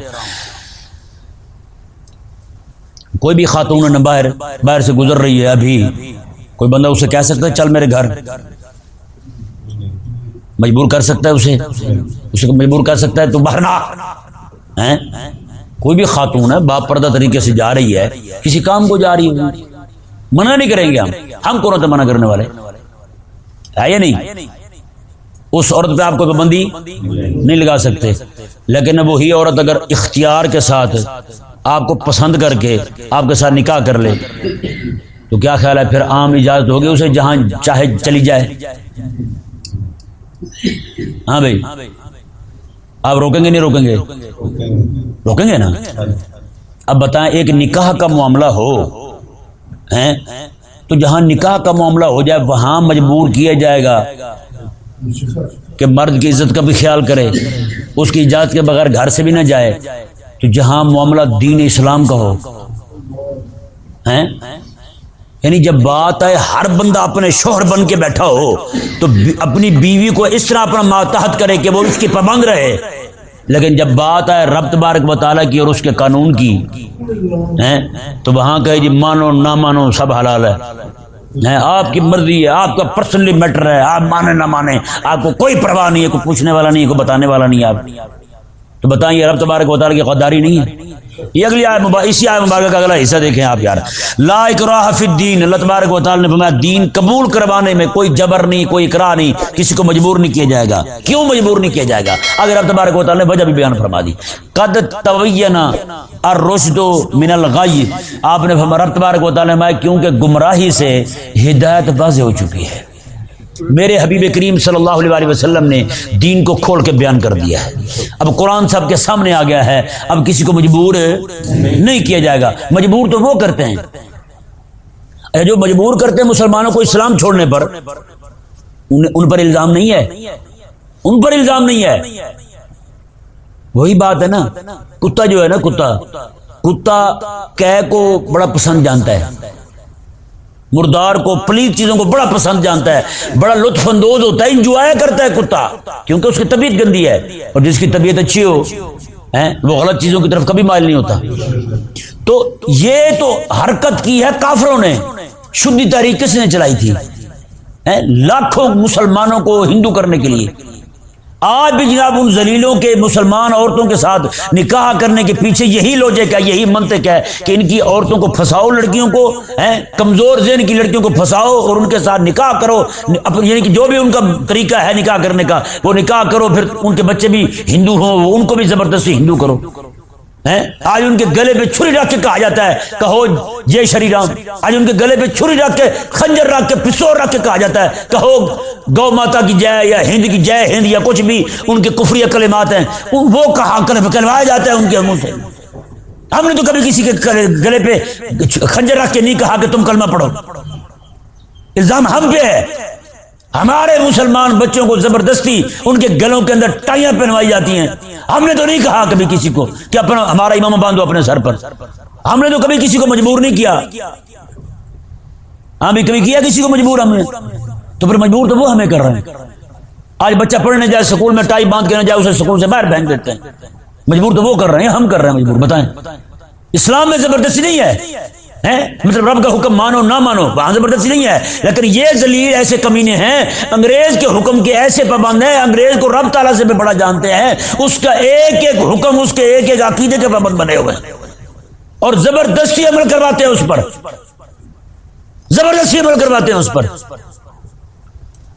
کوئی بھی خاتون نہ باہر باہر سے گزر رہی ہے ابھی۔ کوئی بندہ اسے کہہ سکتا ہے، چل میرے گھر۔ مجبور کر سکتا ہے اسے۔ اسے مجبور کر سکتا ہے، تو باہر نہ کوئی بھی خاتون ہے، باپ پردہ طریقے سے جا رہی ہے، کسی کام کو جا رہی ہے منع نہیں کریں گے ہم۔ ہم کون منع کرنے والے؟ ہے یا نہیں؟ اس عورت پہ آپ کو پابندی نہیں لگا سکتے۔ لیکن اب وہی عورت اگر اختیار کے ساتھ آپ کو پسند کر کے آپ کے ساتھ نکاح کر لے، تو کیا خیال ہے پھر عام اجازت ہوگی اسے جہاں چاہے چلی جائے؟ ہاں بھائی۔ آپ روکیں گے نہیں روکیں گے؟ روکیں گے نا؟ اب بتائیں ایک نکاح کا معاملہ ہو تو جہاں نکاح کا معاملہ ہو جائے، وہاں مجبور کیا جائے گا کہ مرد کی عزت کا بھی خیال کرے، اس کی اجازت کے بغیر گھر سے بھی نہ جائے۔ تو جہاں معاملہ دین اسلام کا ہو یعنی جب بات آئے، ہر بندہ اپنے شوہر بن کے بیٹھا ہو، تو اپنی بیوی کو اس طرح اپنا ماتحت کرے کہ وہ اس کی پابند رہے۔ لیکن جب بات آئے ربط بارک مطالعہ کی اور اس کے قانون کی تو وہاں کہ جی مانو، نہ مانو، سب حلال ہے۔ آپ کی مرضی ہے، آپ کا پرسنلی میٹر ہے، آپ مانے، نہ مانے، آپ کو کوئی پرواہ نہیں ہے، کوئی پوچھنے والا نہیں ہے، کوئی بتانے والا نہیں ہے آپ۔ تو بتائیے رب تبارک وطالع کی خودداری نہیں ہے۔ یہ اگلی آئے مبارک اسی آئے مبارک کا اگلا حصہ دیکھیں آپ یار۔ لا اکراہ فی الدین، اللہ تبارک و تعالی نے فرمایا، دین قبول کروانے میں کوئی جبر نہیں، کوئی اکراہ نہیں، کسی کو مجبور نہیں کیا جائے گا۔ کیوں مجبور نہیں کیا جائے گا؟ اگر رب تبارک و تعالی نے وجہ بھی بیان فرما دی۔ قد تبینا الرشد من الغی۔ آپ نے فرمایا، رب تبارک و تعالی نے فرمایا، کیونکہ گمراہی سے ہدایت واضح ہو چکی ہے۔ میرے حبیب کریم صلی اللہ علیہ وسلم نے دین کو کھول کے بیان کر دیا ہے۔ اب قرآن صاحب کے سامنے آ گیا ہے۔ اب کسی کو مجبور نہیں کیا جائے گا۔ مجبور تو وہ کرتے ہیں۔ جو مجبور کرتے ہیں مسلمانوں کو اسلام چھوڑنے پر، ان پر الزام نہیں ہے۔ ان پر الزام نہیں ہے۔ وہی بات ہے نا۔ کتا جو ہے نا، کتا۔ کتا کہ کو بڑا پسند جانتا ہے۔ مردار کو پلیت چیزوں کو بڑا پسند جانتا ہے، بڑا لطف اندوز ہوتا ہے، انجوائے کرتا ہے کتا، کیونکہ اس کی طبیعت گندی ہے اور جس کی طبیعت اچھی ہو وہ غلط چیزوں کی طرف کبھی مائل نہیں ہوتا۔ تو یہ تو حرکت کی ہے کافروں نے، شدی تحریک کس نے چلائی تھی؟ لاکھوں مسلمانوں کو ہندو کرنے کے لیے۔ آج بھی جناب ان زلیلوں کے مسلمان عورتوں کے ساتھ نکاح کرنے کے پیچھے یہی لوجک ہے یہی منطق ہے کہ ان کی عورتوں کو پھنساؤ، لڑکیوں کو کمزور ذہن کی لڑکیوں کو پھنساؤ اور ان کے ساتھ نکاح کرو۔ یعنی کہ جو بھی ان کا طریقہ ہے نکاح کرنے کا، وہ نکاح کرو، پھر ان کے بچے بھی ہندو ہوں ان کو بھی زبردستی ہندو کرو۔ آج ان کے گلے پہ چھری رکھ کے کہا جاتا ہے، کہو جے شری رام۔ آج ان کے گلے پہ چھری رکھ کے، خنجر رکھ کے، پسور رکھ کے کہا جاتا ہے، کہو گو ماتا کی جے یا ہند کی جے، ہند یا کچھ بھی، ان کے کفری کلمات ہیں۔ وہ کہا کلوایا جاتا ہے ان کے منہ سے۔ ہم نے تو کبھی کسی کے گلے پہ خنجر رکھ کے نہیں کہا کہ تم کلمہ پڑھو۔ الزام ہم پہ ہے۔ ہمارے مسلمان بچوں کو زبردستی ان کے گلوں کے اندر ٹائیاں پہنوائی جاتی ہیں۔ ہم نے تو نہیں کہا کبھی کسی کو کہ اپنا ہمارا امام باندھو اپنے سر پر۔ ہم نے تو کبھی کسی کو مجبور نہیں کیا۔ ہاں بھی کبھی کیا کسی کو مجبور ہم نے؟ تو پھر مجبور تو وہ ہمیں کر رہے ہیں۔ آج بچہ پڑھنے جائے، سکول میں ٹائی باندھ کے نہ جائے، اسے سکول سے باہر پہن دیتے ہیں۔ مجبور تو وہ کر رہے ہیں، ہم کر رہے ہیں مجبور، بتائیں۔ اسلام میں زبردستی نہیں ہے۔ مطلب رب کا حکم مانو، نہ مانو وہاں زبردستی نہیں ہے۔ لیکن یہ ذلیل ایسے کمینے ہیں، انگریز کے حکم کے ایسے پابند ہیں، انگریز کو رب تعالیٰ سے بھی بڑا جانتے ہیں۔ اس کا ایک ایک حکم اس کے ایک ایک عقیدے کے پابند بنے ہوئے ہیں۔ اور زبردستی عمل کرواتے ہیں اس پر۔ زبردستی عمل کرواتے ہیں اس پر۔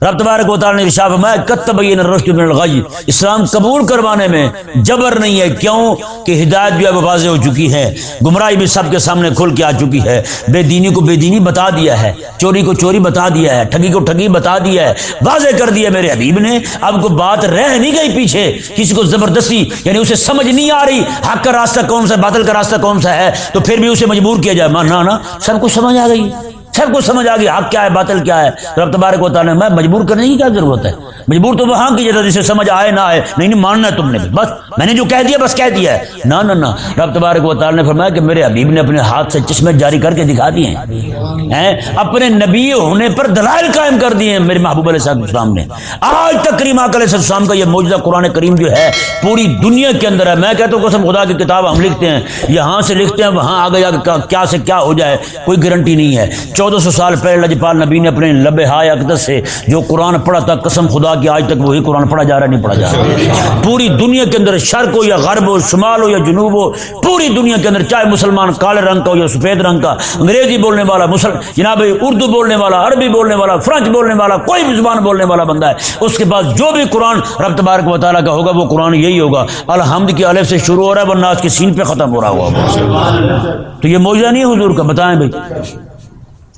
رب تبارک و تعالی نے ارشاد فرمایا کتبین الرشد من الغی۔ اسلام قبول کروانے میں جبر نہیں ہے، کیوں؟ کہ ہدایت بھی اب واضح ہو چکی ہے، گمراہی بھی سب کے سامنے کھل کے آ چکی ہے۔ بے دینی کو بے دینی بتا دیا ہے، چوری کو چوری بتا دیا ہے، ٹھگی کو ٹھگی بتا دیا ہے۔ واضح کر دیا میرے حبیب نے، اب کو بات رہ نہیں گئی پیچھے، کسی کو زبردستی یعنی اسے سمجھ نہیں آ رہی، حق کا راستہ کون سا، باطل کا راستہ کون سا ہے؟ تو پھر بھی اسے مجبور کیا جائے ماننا نا سب کو سمجھ آ گئی۔ سب کو سمجھ آ گئی، حق کیا ہے، باطل کیا ہے؟ رب تبارک و تعالیٰ میں مجبور کرنے کی کیا ضرورت ہے؟ مجبور تو وہاں کی جگہ جسے سمجھ آئے، نہ آئے، نہیں نہیں، ماننا ہے تم نے بس، میں نے جو کہہ دیا، بس کہہ دیا ہے۔ نہ نہ نہ، رب تبارک و تعالیٰ نے فرمایا کہ میرے حبیب نے اپنے ہاتھ سے چشمے جاری کر کے دکھا دیے ہیں۔ اپنے نبی ہونے پر دلائل قائم کر دیے ہیں میرے محبوب علیہ السلام نے آج تک کریم آک علیہ السلام کا یہ موجودہ قرآن کریم جو ہے، پوری دنیا کے اندر ہے۔ میں کہتا ہوں، قسم خدا کی کتاب ہم لکھتے ہیں، یہاں سے لکھتے ہیں، وہاں آگے جا کے کیا سے کیا ہو جائے، کوئی گارنٹی نہیں ہے۔ چودہ سو سال پہلے لجپال نبی نے اپنے لب ہائے اقدس سے جو قرآن پڑھا تھا، قسم خدا کی، آج تک وہی قرآن پڑھا جا رہا نہیں پڑھا جا رہا۔ پوری دنیا کے اندر شرق ہو یا غرب ہو، شمال ہو یا جنوب ہو، پوری دنیا کے اندر چاہے مسلمان کالے رنگ کا ہو یا سفید رنگ کا، انگریزی بولنے والا مسلم جناب اردو بولنے والا، عربی بولنے والا فرانچ بولنے والا، کوئی بھی زبان بولنے والا بندہ ہے، اس کے بعد جو بھی قرآن رب تبارک و تعالیٰ کا ہوگا، وہ قرآن یہی ہوگا۔ الحمد کی الف سے شروع ہو رہا ہے، ورنہ آج کے سین پہ ختم ہو رہا ہوا تو یہ موجودہ نہیں حضور کا؟ بتائیں بھائی۔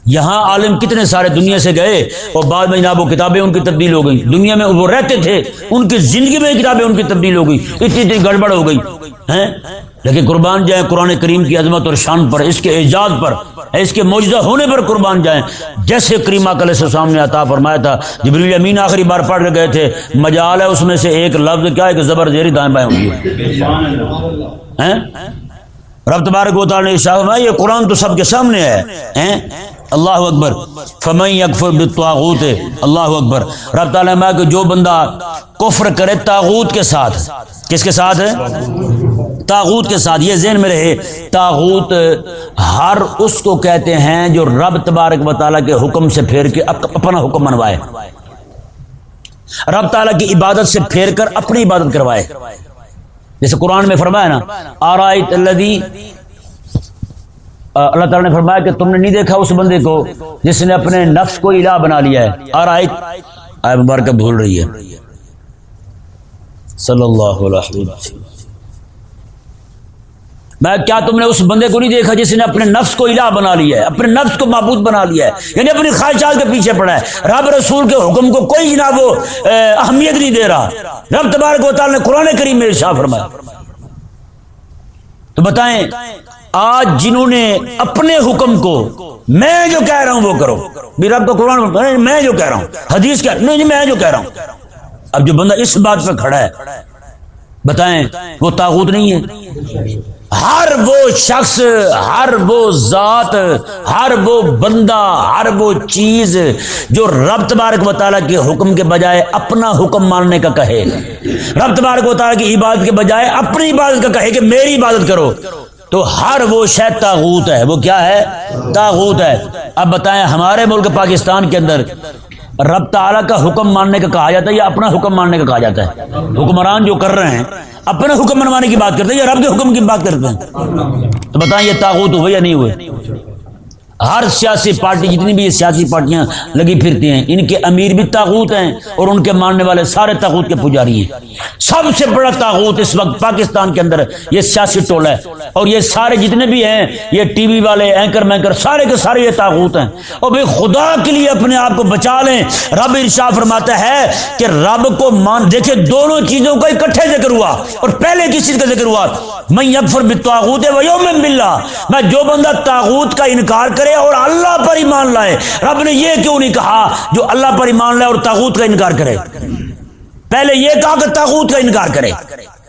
یہاں عالم کتنے سارے دنیا سے گئے اور بعد میں جناب وہ کتابیں ان کی تبدیل ہو گئی دنیا میں وہ رہتے تھے، ان کی زندگی میں کتابیں ان کی تبدیل ہو گئی اتنی اتنی گڑبڑ ہو گئی ہیں؟ لیکن قربان جائیں قرآن کریم کی عظمت اور شان پر، اس کے اعجاز پر، اس کے موجودہ ہونے پر قربان جائیں۔ جیسے کریمہ کل سے سامنے عطا فرمایا تھا، جبریل امین آخری بار پڑھ گئے تھے، مجال ہے اس میں سے ایک لفظ، کیا ہے کہ زبر زیری دائیں بائیں ہوگی رب تبارک و تعالی نے یہ قرآن تو سب کے سامنے ہے اللہ اکبر فمئی اکفر بالطاغوت، اللہ اکبر۔ رب تعالیٰ میں کہ جو بندہ کفر کرے تاغوت کے ساتھ، کس کے ساتھ ہے؟ تاغوت کے ساتھ۔ یہ ذہن میں رہے تاغوت ہر اس کو کہتے ہیں جو رب تبارک و تعالیٰ کے حکم سے پھیر کے اپنا حکم منوائے۔ رب تعالیٰ کی عبادت سے پھیر کر اپنی عبادت کروائے۔ جیسے قرآن میں فرمایا نا آرائت الذی اللہ تعالیٰ نے فرمایا کہ تم نے نہیں دیکھا اس بندے کو جس نے اپنے نفس کو الہ بنا لیا ہے۔ اور آئے آئے مبارکہ بھول رہی ہے۔ صلی اللہ علیہ وسلم۔ میں کیا تم نے اس بندے کو نہیں دیکھا جس نے اپنے نفس کو الہ بنا لیا ہے؟ اپنے نفس کو معبود بنا لیا ہے۔ یعنی اپنی خواہشات کے پیچھے پڑا ہے۔ رب رسول کے حکم کو کوئی جناب وہ اہمیت نہیں دے رہا۔ رب تبارک و تعالی نے قرآن کریم میں ارشاد فرمایا۔ تو بتائیں آج جنہوں نے اپنے حکم کو میں جو کہہ رہا ہوں وہ کرو۔ میرا آپ کو قرآن میں جو کہہ رہا ہوں۔ حدیث کیا؟ نہیں جی، میں جو کہہ رہا ہوں۔ اب جو بندہ اس بات پہ کھڑا ہے، بتائیں، وہ تاغوت نہیں ہے؟ ہر وہ شخص، ہر وہ ذات، ہر وہ بندہ، ہر وہ چیز جو رب تبارک و تعالیٰ کے حکم کے بجائے اپنا حکم ماننے کا کہے۔ رب تبارک و تعالیٰ کی عبادت کے بجائے اپنی عبادت کا کہے کہ میری عبادت کرو۔ تو ہر وہ شہ تاغوت ہے۔ وہ کیا ہے؟ تاغوت ہے۔ اب بتائیں ہمارے ملک پاکستان کے اندر رب تعالیٰ کا حکم ماننے کا کہا جاتا ہے یا اپنا حکم ماننے کا کہا جاتا ہے؟ حکمران جو کر رہے ہیں اپنے حکم منوانے کی بات کرتے ہیں یا رب کے حکم کی بات کرتے ہیں؟ تو بتائیں یہ تاغوت ہوئے یا نہیں ہوئے؟ ہر سیاسی پارٹی جتنی بھی یہ سیاسی پارٹیاں لگی پھرتی ہیں، ان کے امیر بھی تاغوت ہیں اور ان کے ماننے والے سارے تاغوت کے پجاری ہیں۔ سب سے بڑا تاغوت اس وقت پاکستان کے اندر یہ سیاسی ٹول ہے۔ اور یہ سارے جتنے بھی ہیں، یہ ٹی وی والے، اینکر مینکر، سارے کے سارے یہ تاغوت ہیں۔ اور بھائی خدا کے لیے اپنے آپ کو بچا لیں۔ رب ارشا فرماتا ہے کہ رب کو مان دیکھے دونوں چیزوں کا اکٹھے ذکر ہوا۔ اور پہلے کس چیز کا ذکر ہوا؟ میں یکفر بتاغوت ہے میں جو بندہ تاغوت کا انکار کرے اور اللہ پر ایمان لائے۔ رب نے یہ کیوں نہیں کہا جو اللہ پر ایمان لائے اور تاغوت کا انکار کرے؟ پہلے یہ کہا کہ تاغوت کا انکار کرے،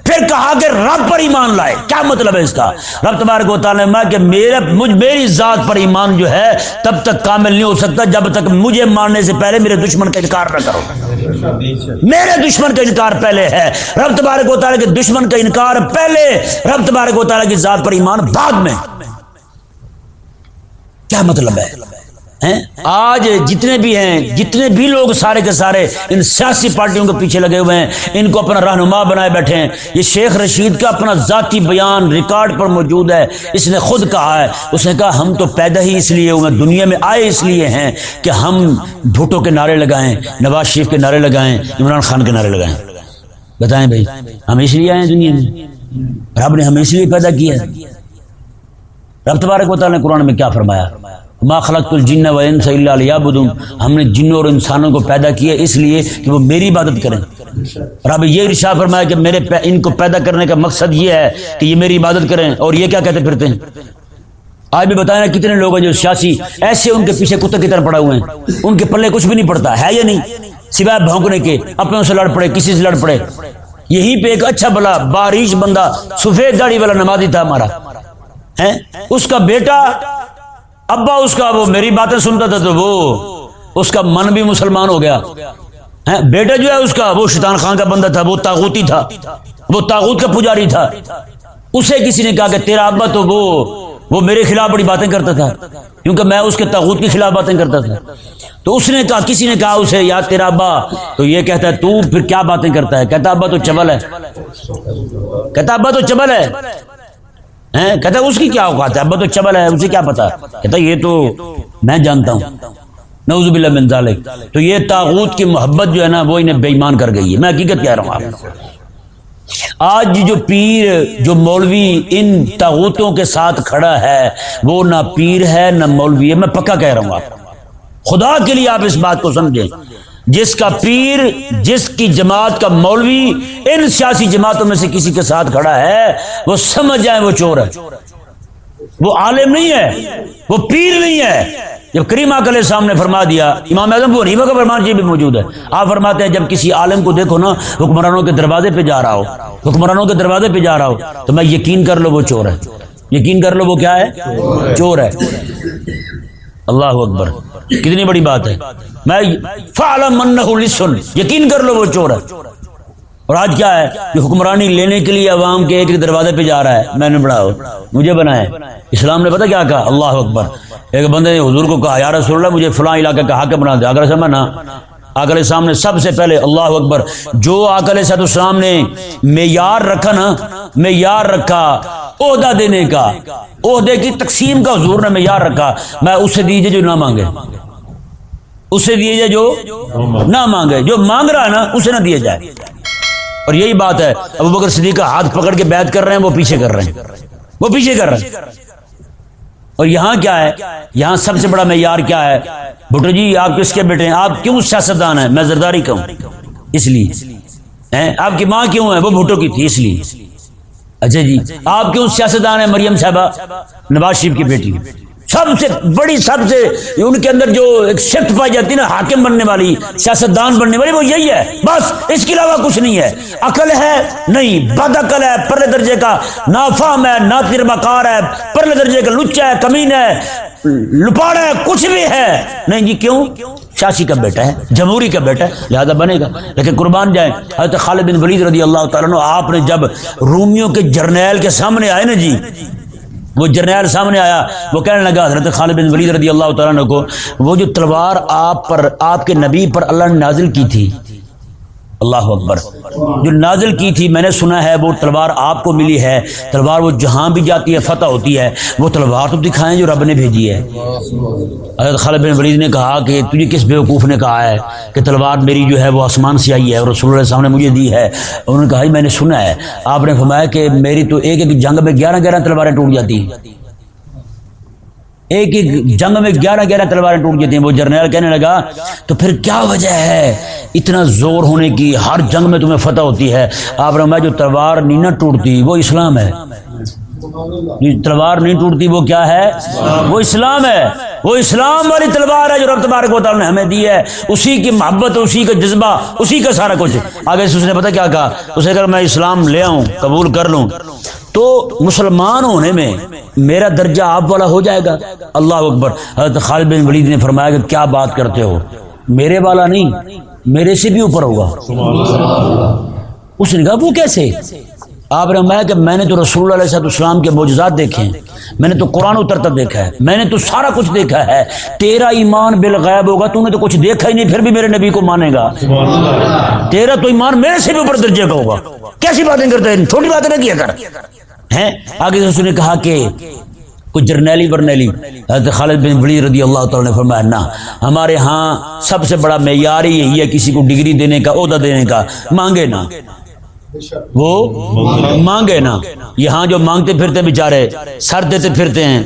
پھر کہا کہ رب پر ایمان لائے۔ کیا مطلب ہے اس کا؟ رب تبارک و تعالیٰ نے کہ میرے، مجھ، میری ذات پر ایمان جو ہے تب تک کامل نہیں ہو سکتا جب تک مجھے ماننے سے پہلے میرے دشمن کا انکار نہ کرو۔ میرے دشمن کا انکار پہلے ہے۔ رب تبارک و تعالیٰ کے دشمن کا انکار پہلے۔ رب تبارک و تعالیٰ کی ذات پر ایمان بعد میں۔ کیا مطلب ہے؟ آج جتنے بھی ہیں، جتنے بھی لوگ سارے کے سارے ان سیاسی پارٹیوں کے پیچھے لگے ہوئے ہیں، ان کو اپنا رہنما بنائے بیٹھے ہیں۔ یہ شیخ رشید کا اپنا ذاتی بیان ریکارڈ پر موجود ہے، اس نے خود کہا ہے۔ اس نے کہا، ہم تو پیدا ہی اس لیے ہوئے دنیا میں آئے اس لیے ہیں کہ ہم بھٹو کے نعرے لگائیں، نواز شریف کے نعرے لگائیں، عمران خان کے نعرے لگائیں۔ بتائیں بھائی، ہم اس لیے آئے ہیں دنیا میں؟ رب نے ہمیں اس لیے پیدا کیا رب تبارک و تعالیٰ نے قرآن میں کیا فرمایا؟ ما خلق الجن و انس الا ليعبدون. ہم نے جنوں اور انسانوں کو پیدا کیا اس لیے کہ وہ میری عبادت کریں۔ رب یہ ارشاد فرمایا کہ میرے ان کو پیدا کرنے کا مقصد یہ ہے کہ یہ میری عبادت کریں اور یہ کیا کہتے پھرتے ہیں؟ آج بھی بتائیں کتنے لوگ ہیں جو سیاسی، ایسے ان کے پیچھے کتے کی طرح پڑا ہوئے ہیں۔ ان کے پلے کچھ بھی نہیں پڑتا، ہے یا نہیں؟ سوائے بھونکنے کے، اپنے سے لڑ پڑے، کسی سے لڑ پڑے۔ یہیں پہ ایک اچھا بلا بارش بندہ سفید داڑھی والا نمازی تھا ہمارا۔ اس کا بیٹا ابا اس کا وہ میری باتیں سنتا تھا تو وہ اس کا من بھی مسلمان ہو گیا۔ بیٹا جو ہے اس کا، وہ شیطان خان کا بندہ تھا، وہ تاغوتی تھا۔ وہ تاغوت کا پجاری تھا۔ اسے کسی نے کہا کہ تیرا ابا تو وہ وہ میرے خلاف بڑی باتیں کرتا تھا۔ کیونکہ میں اس کے تاغوت کے خلاف باتیں کرتا تھا۔ تو اس نے کہا، کسی نے کہا اسے یاد تیرا ابا، تو یہ کہتا ہے، تو پھر کیا باتیں کرتا ہے؟ کہتا ابا تو چبل ہے۔ کہتا ابا تو چبل ہے۔ کہتا اس کی کیا اوقات ہے؟ ابا تو چبل ہے، اسے کیا پتا؟ کہتا یہ تو میں جانتا ہوں۔ نوز باللہ من ذالک۔ تو یہ تاغوت کی محبت جو ہے نا، وہ انہیں بے ایمان کر گئی ہے۔ میں حقیقت کہہ رہا ہوں۔ آپ آج جو پیر، جو مولوی ان تاغوتوں کے ساتھ کھڑا ہے، وہ نہ پیر ہے، نہ مولوی ہے۔ میں پکا کہہ رہا ہوں۔ آپ، خدا کے لیے آپ اس بات کو سمجھیں۔ جس کا پیر، جس کی جماعت کا مولوی، ان سیاسی جماعتوں میں سے کسی کے ساتھ کھڑا ہے، وہ سمجھ جائیں وہ چور ہے۔ وہ عالم نہیں ہے، وہ پیر نہیں ہے۔ جب کریم کل سامنے فرما دیا، امام اعظم کو نیبا کا فرمان جی بھی موجود ہے۔ آپ فرماتے ہیں، جب کسی عالم کو دیکھو نا، حکمرانوں کے دروازے پہ جا رہا ہو، حکمرانوں کے دروازے پہ جا رہا ہو، تو میں یقین کر لو وہ چور ہے۔ یقین کر لو وہ کیا ہے؟ چور ہے۔ اللہ اکبر۔ کتنی بڑی بات ہے؟ میں فعلم انه لسن، یقین کر لو وہ چور ہے۔ اور آج کیا ہے؟ کہ حکمرانی لینے کے لیے عوام کے ایک ایک دروازے پہ جا رہا ہے۔ میں نے بڑھاؤ، مجھے بنایا۔ اسلام نے پتا کیا کہا؟ اللہ اکبر۔ ایک بندے نے حضور کو کہا یار رسول اللہ، مجھے فلاں علاقے کا حاکم بنا دیا اگر سمجھا نا آکل اسلام نے سب سے پہلے اللہ اکبر، جو آکل صد اسلام نے معیار رکھا نا، معیار رکھا عہدہ دینے کا، عہدے کی تقسیم کا حضور نے معیار رکھا۔ میں اسے دیجیے جو نہ مانگے۔ اسے دیے جو نہ مانگے۔ جو مانگ رہا ہے نا، اسے نہ دیا جائے۔ اور یہی بات ہے، ابو بکر صدیق کا ہاتھ پکڑ کے بیعت کر رہے ہیں، وہ پیچھے کر رہے ہیں۔ وہ پیچھے کر رہے ہیں۔ اور یہاں کیا ہے؟ یہاں سب سے بڑا معیار کیا ہے؟ بھٹو جی آپ کس کے بیٹے ہیں؟ آپ کیوں سیاستدان ہیں؟ میں زرداری کا ہوں اس لیے۔ آپ کی ماں کیوں ہے؟ وہ بھٹو کی تھی، اس لیے۔ اچھا جی آپ کیوں سیاستدان ہیں مریم صاحبہ؟ نواز شریف کی بیٹی۔ سب سے بڑی، سب سے ان کے اندر جو ایک شفٹ پائی جاتی ہے نا، حاکم بننے والی، سیاستدان بننے والی، وہ یہی ہے۔ بس، اس کے علاوہ کچھ نہیں ہے۔ عقل ہے؟ نہیں۔ بد عقل ہے، پرلے درجے کا۔ نافام ہے نا تربکار ہے، پرلے درجے کا لچا ہے، کمین ہے، لپاڑا ہے، کچھ بھی ہے۔ نہیں جی کیوں؟ شاشی کا بیٹا ہے، جمہوری کا بیٹا ہے، لہذا بنے گا۔ لیکن قربان جائیں، حضرت خالد بن ولید رضی اللہ تعالیٰ آپ نے جب رومیوں کے جرنیل کے سامنے آئے نا جی وہ جرنیل سامنے آیا، وہ کہنے لگا، حضرت خالد بن ولید رضی اللہ تعالیٰ کو، وہ جو تلوار آپ پر، آپ کے نبی پر اللہ نے نازل کی تھی اللہ اکبر۔ جو نازل کی تھی، میں نے سنا ہے، وہ تلوار آپ کو ملی ہے۔ تلوار وہ جہاں بھی جاتی ہے، فتح ہوتی ہے۔ وہ تلوار تو دکھائیں جو رب نے بھیجی ہے۔ حضرت خالد بن ولید نے کہا کہ تجھے کس بیوقوف نے کہا ہے کہ تلوار میری جو ہے وہ آسمان سے آئی ہے اور رسول اللہ صاحب نے مجھے دی ہے۔ انہوں نے کہا میں نے سنا ہے۔ آپ نے فرمایا کہ میری تو ایک ایک جنگ میں گیارہ گیارہ تلواریں ٹوٹ جاتی۔ ہیں ایک ایک جنگ میں گیارہ گیارہ تلواریں ٹوٹ جاتی ہیں وہ جرنیل کہنے لگا، تو پھر کیا وجہ ہے؟ اتنا زور ہونے کی ہر جنگ میں تمہیں فتح ہوتی ہے۔ آپ نے جو تلوار نینا ٹوٹتی، وہ اسلام ہے۔ تلوار نہیں ٹوٹتی، وہ کیا ہے؟ وہ اسلام ہے۔ وہ اسلام والی تلوار ہے جو رب تبارک و تعالیٰ نے ہمیں دی ہے۔ اسی کی محبت، اسی کا جذبہ، اسی کا سارا کچھ۔ آگے سے اس نے پتا کیا کہا؟ اسے اگر میں اسلام لے آؤں، قبول کر لوں۔ تو مسلمان ہونے میں میرا درجہ آپ والا ہو جائے گا۔ اللہ اکبر۔ حضرت خالد بن ولید نے فرمایا کہ کیا بات کرتے ہو؟ میرے والا نہیں، میرے سے بھی اوپر ہوگا۔ اس نے کہا، وہ کیسے؟ آپ نے فرمایا کہ میں نے تو رسول اللہ علیہ السلام کے معجزات دیکھے ہیں۔ میں نے تو قرآن اترتا دیکھا ہے، میں نے تو سارا کچھ دیکھا ہے۔ تیرا ایمان بالغیب ہوگا، تو نے تو کچھ دیکھا ہی نہیں، پھر بھی میرے نبی کو مانے گا۔ تیرا تو ایمان میرے سے بھی اوپر درجے کا ہوگا۔ کیسی باتیں کرتے ہیں چھوٹی باتیں نہ کیا کر۔ ہیں؟ آگے سے اس نے کہا کہ کوئی جرنیلی برنیلی حضرت خالد بن ولی رضی اللہ تعالیٰ نے فرمایا، نہ، ہمارے ہاں سب سے بڑا معیار ہی یہی ہے، کسی کو ڈگری دینے کا، عہدہ دینے کا، مانگے نا وہ مانگے نا۔ یہاں جو مانگتے پھرتے بیچارے سر دیتے پھرتے ہیں۔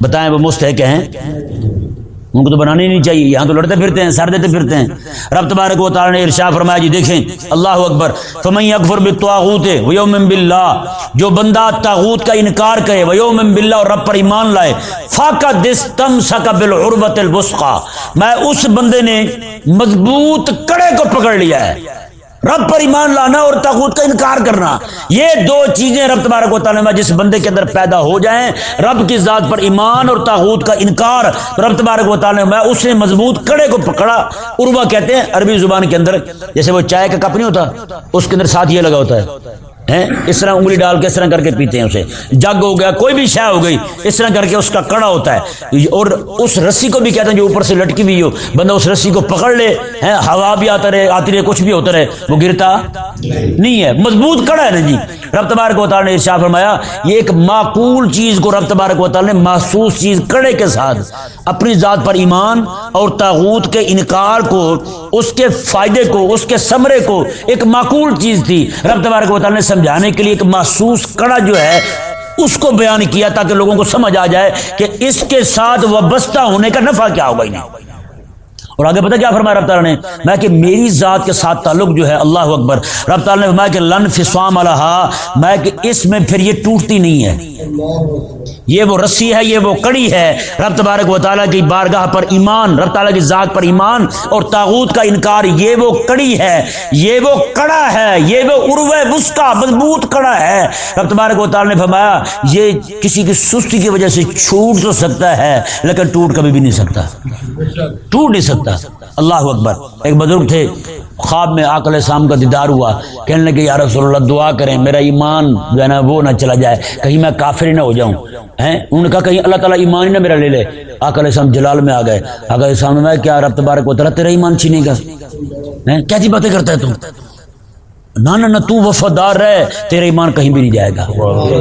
بتائیں وہ مستحق ہیں؟ ان کو تو بنانی نہیں چاہیے۔ یہاں تو لڑتے پھرتے ہیں سر دیتے پھرتے ہیں۔ رب تبارک و تعالی نے ارشاد فرمایا جی دیکھیں اللہ اکبر۔ فمن یکفر بالطاغوت و یوم باللہ۔ جو بندہ طاغوت کا انکار کرے و یوم باللہ اور رب پر ایمان لائے فقد استمسک بالعربۃ الوثقا میں اس بندے نے مضبوط کڑے کو پکڑ لیا ہے۔ رب پر ایمان لانا اور تاغوت کا انکار کرنا۔ یہ دو چیزیں رب تبارک و تعالیٰ جس بندے کے اندر پیدا ہو جائیں، رب کی ذات پر ایمان اور تاغوت کا انکار۔ رب تبارک و تعالیٰ میں اس نے مضبوط کڑے کو پکڑا۔ عربا کہتے ہیں، عربی زبان کے اندر، جیسے وہ چائے کا کپ نہیں ہوتا، اس کے اندر ساتھ یہ لگا ہوتا ہے۔ اس طرح انگلی ڈال کے اس طرح کر کے پیتے ہیں اسے۔ جگ ہو گیا، کوئی بھی شہ ہو گئی، اس طرح کر کے اس کا کڑا ہوتا ہے۔ اور اس رسی کو بھی کہتے ہیں جو اوپر سے لٹکی ہوئی ہو، بندہ اس رسی کو پکڑ لے ہوا بھی آتا رہے، آتی رہے، کچھ بھی ہوتا رہے، وہ گرتا نہیں ہے۔ مضبوط کڑا ہے نا جی۔ رب تبارک و تعالیٰ نے ارشاد فرمایا، یہ ایک معقول چیز کو رب تبارک و تعالیٰ نے، محسوس چیز کڑے کے ساتھ، اپنی ذات پر ایمان اور تاغوت کے انکار کو، اس کے فائدے کو، اس کے سمرے کو، ایک معقول چیز تھی۔ رب تبارک و تعالیٰ نے سمجھانے کے لیے ایک محسوس کڑا جو ہے، اس کو بیان کیا تاکہ لوگوں کو سمجھ آ جائے کہ اس کے ساتھ وابستہ ہونے کا نفع کیا ہوگا نہیں اور آگے پتہ کیا فرمایا رب تعالیٰ نے؟ میں کہ میری ذات کے ساتھ تعلق جو ہے اللہ اکبر۔ رب تعالیٰ نے فرمایا کہ لن فسوام الحا میں کہ اس میں پھر یہ ٹوٹتی نہیں ہے۔ یہ وہ رسی ہے، یہ وہ کڑی ہے۔ رب تبارک و تعالیٰ کی بارگاہ پر ایمان، رب تعالیٰ کی ذات پر ایمان اور تاغوت کا انکار یہ وہ کڑی ہے، یہ وہ کڑا ہے، یہ وہ عرو بسکا مضبوط کڑا ہے۔ رب تبارک و تعالیٰ نے فرمایا، یہ کسی کی سستی کی وجہ سے چھوٹ تو سکتا ہے، لیکن ٹوٹ کبھی بھی نہیں سکتا۔ ٹوٹ نہیں سکتا۔ اللہ اکبر۔ ایک بزرگ تھے۔ خواب میں آکل شام کا دیدار ہوا۔ کہنے لگے، یا رسول اللہ، دعا کریں، میرا ایمان جو ہے نا، وہ نہ چلا جائے۔ کہیں میں کافر نہ ہو جاؤں۔ ہیں؟ انہوں نے کہا کہیں اللہ تعالیٰ ایمان ہی نہ میرا لے لے۔ آکل شام جلال میں آ گئے۔ آکل شام میں کیا رب تبارک و تعالیٰ، تیرا ایمان چھینے گا۔ کیا جی باتیں کرتا ہے تم نہ نہ تو وفادار رہ تیرا ایمان کہیں بھی نہیں جائے گا۔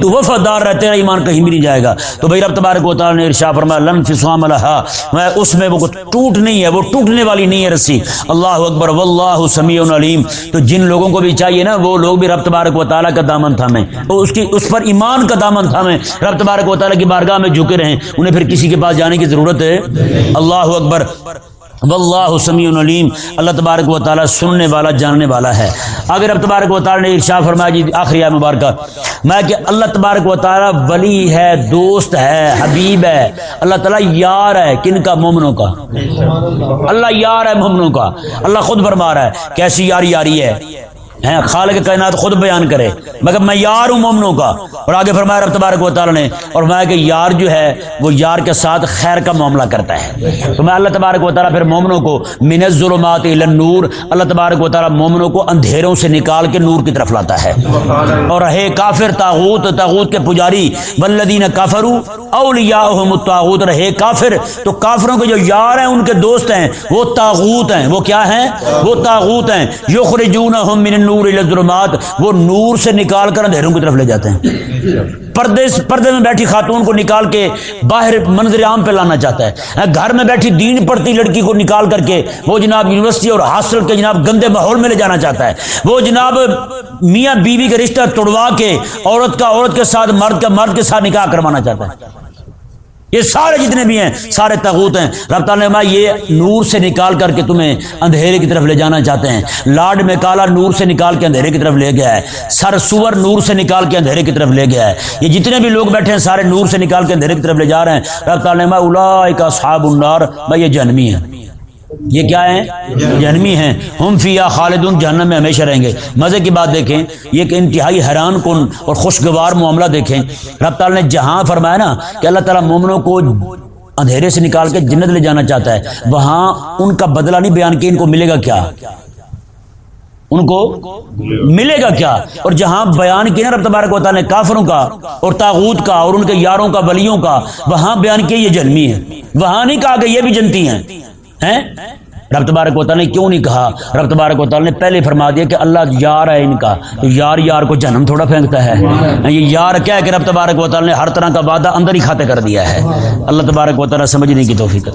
تو وفادار رہ تیرا ایمان کہیں بھی نہیں جائے گا۔ تو بھائی رب تبارک و تعالی نے ارشاد فرمایا لن فسوام لها میں اس میں وہ ٹوٹ نہیں ہے وہ ٹوٹنے والی نہیں ہے رسی۔ اللہ اکبر واللہ سمیع علیم۔ تو جن لوگوں کو بھی چاہیے نا وہ لوگ بھی رب تبارک و تعالی کا دامن تھامیں۔ تو اس کی اس پر ایمان کا دامن تھامیں۔ رب تبارک و تعالی کی بارگاہ میں جھکے رہیں۔ انہیں پھر کسی کے پاس جانے کی ضرورت ہے۔ اللہ اکبر۔ واللہ سمیع علیم۔ اللہ تبارک و تعالی سننے والا، جاننے والا ہے۔ اگر اب تبارک و تعالی نے ارشاد فرمایا جی آخری آئے مبارکہ۔ میں کہ اللہ تبارک و تعالی ولی ہے، دوست ہے، حبیب ہے۔ اللہ تعالی یار ہے، کن کا؟ مومنوں کا۔ اللہ یار ہے، مومنوں کا۔ اللہ خود فرما رہا ہے، کیسی یاری یاری ہے؟ ہیں، خالق کائنات خود بیان کرے۔ مگر میں یار ہوں مومنوں کا۔ اور آگے فرمایا رب تبارک و تعالی نے، اور میں کہ یار جو ہے، وہ یار کے ساتھ خیر کا معاملہ کرتا ہے۔ تو میں اللہ تبارک و تعالی پھر مومنوں کو، من الظلمات الی النور، اللہ تبارک و تعالی مومنوں کو اندھیروں سے نکال کے نور کی طرف لاتا ہے۔ اور رہے کافر تاغوت تاغوت کے پجاری۔ والذین کفروا اولیاءهم الطاغوت۔ رہے کافر، تو کافروں کے جو یار ہیں، ان کے دوست ہیں، وہ تاغوت ہیں۔ وہ کیا ہیں؟ وہ تاغوت ہیں۔ یخرجونہم من النور۔ الى الظلمات، وہ نور سے نکال کر اندھیروں کی طرف لے جاتے ہیں۔ پردے پردے میں بیٹھی خاتون کو نکال کے باہر منظر عام پہ لانا چاہتا ہے۔ گھر میں بیٹھی دین پڑتی لڑکی کو نکال کر کے وہ جناب یونیورسٹی اور ہاسٹل کے جناب گندے ماحول میں لے جانا چاہتا ہے۔ وہ جناب میاں بیوی بی کا رشتہ توڑوا کے عورت کا عورت کے ساتھ مرد کا مرد کے ساتھ نکاح کروانا چاہتا ہے۔ یہ سارے جتنے بھی ہیں، سارے تغوت ہیں۔ رب تعالیٰ نے یہ نور سے نکال کر کے تمہیں اندھیرے کی طرف لے جانا چاہتے ہیں۔ لاڈ میں کالا نور سے نکال کے اندھیرے کی طرف لے گیا ہے۔ سر سور نور سے نکال کے اندھیرے کی طرف لے گیا ہے۔ یہ جتنے بھی لوگ بیٹھے ہیں، سارے نور سے نکال کے اندھیرے کی طرف لے جا رہے ہیں۔ رب تعالیٰ نے الا النار۔ بھائی، یہ جنمی ہے یہ کیا ہے جہنمی ہیں۔ ہم فیا خالدون، جہنم میں ہمیشہ رہیں گے۔ مزے کی بات دیکھیں، یہ ایک انتہائی حیران کن اور خوشگوار معاملہ دیکھیں۔ رب تعالیٰ نے جہاں فرمایا نا کہ اللہ تعالیٰ مومنوں کو اندھیرے سے نکال کے جنت لے جانا چاہتا ہے، وہاں ان کا بدلہ نہیں بیان کیا، ان کو ملے گا کیا؟ ان کو ملے گا کیا؟ اور جہاں بیان کیا رب تبارک ہوتا نے کافروں کا اور تاغوت کا اور ان کے یاروں کا ولیوں کا، وہاں بیان کیا یہ جنمی ہے وہاں نہیں کہا کہ یہ بھی جنتی ہیں۔ ہیں؟ رب تبارک و تعالیٰ نے کیوں نہیں کہا؟ رب تبارک و تعالیٰ نے پہلے فرما دیا کہ اللہ یار ہے ان کا۔ تو یار یار کو جنم تھوڑا پھینکتا ہے۔ یہ یار کیا ہے کہ رب تبارک و تعالیٰ نے ہر طرح کا وعدہ اندر ہی کھاتے کر دیا ہے۔ اللہ تبارک و تعالیٰ سمجھنے کی توفیق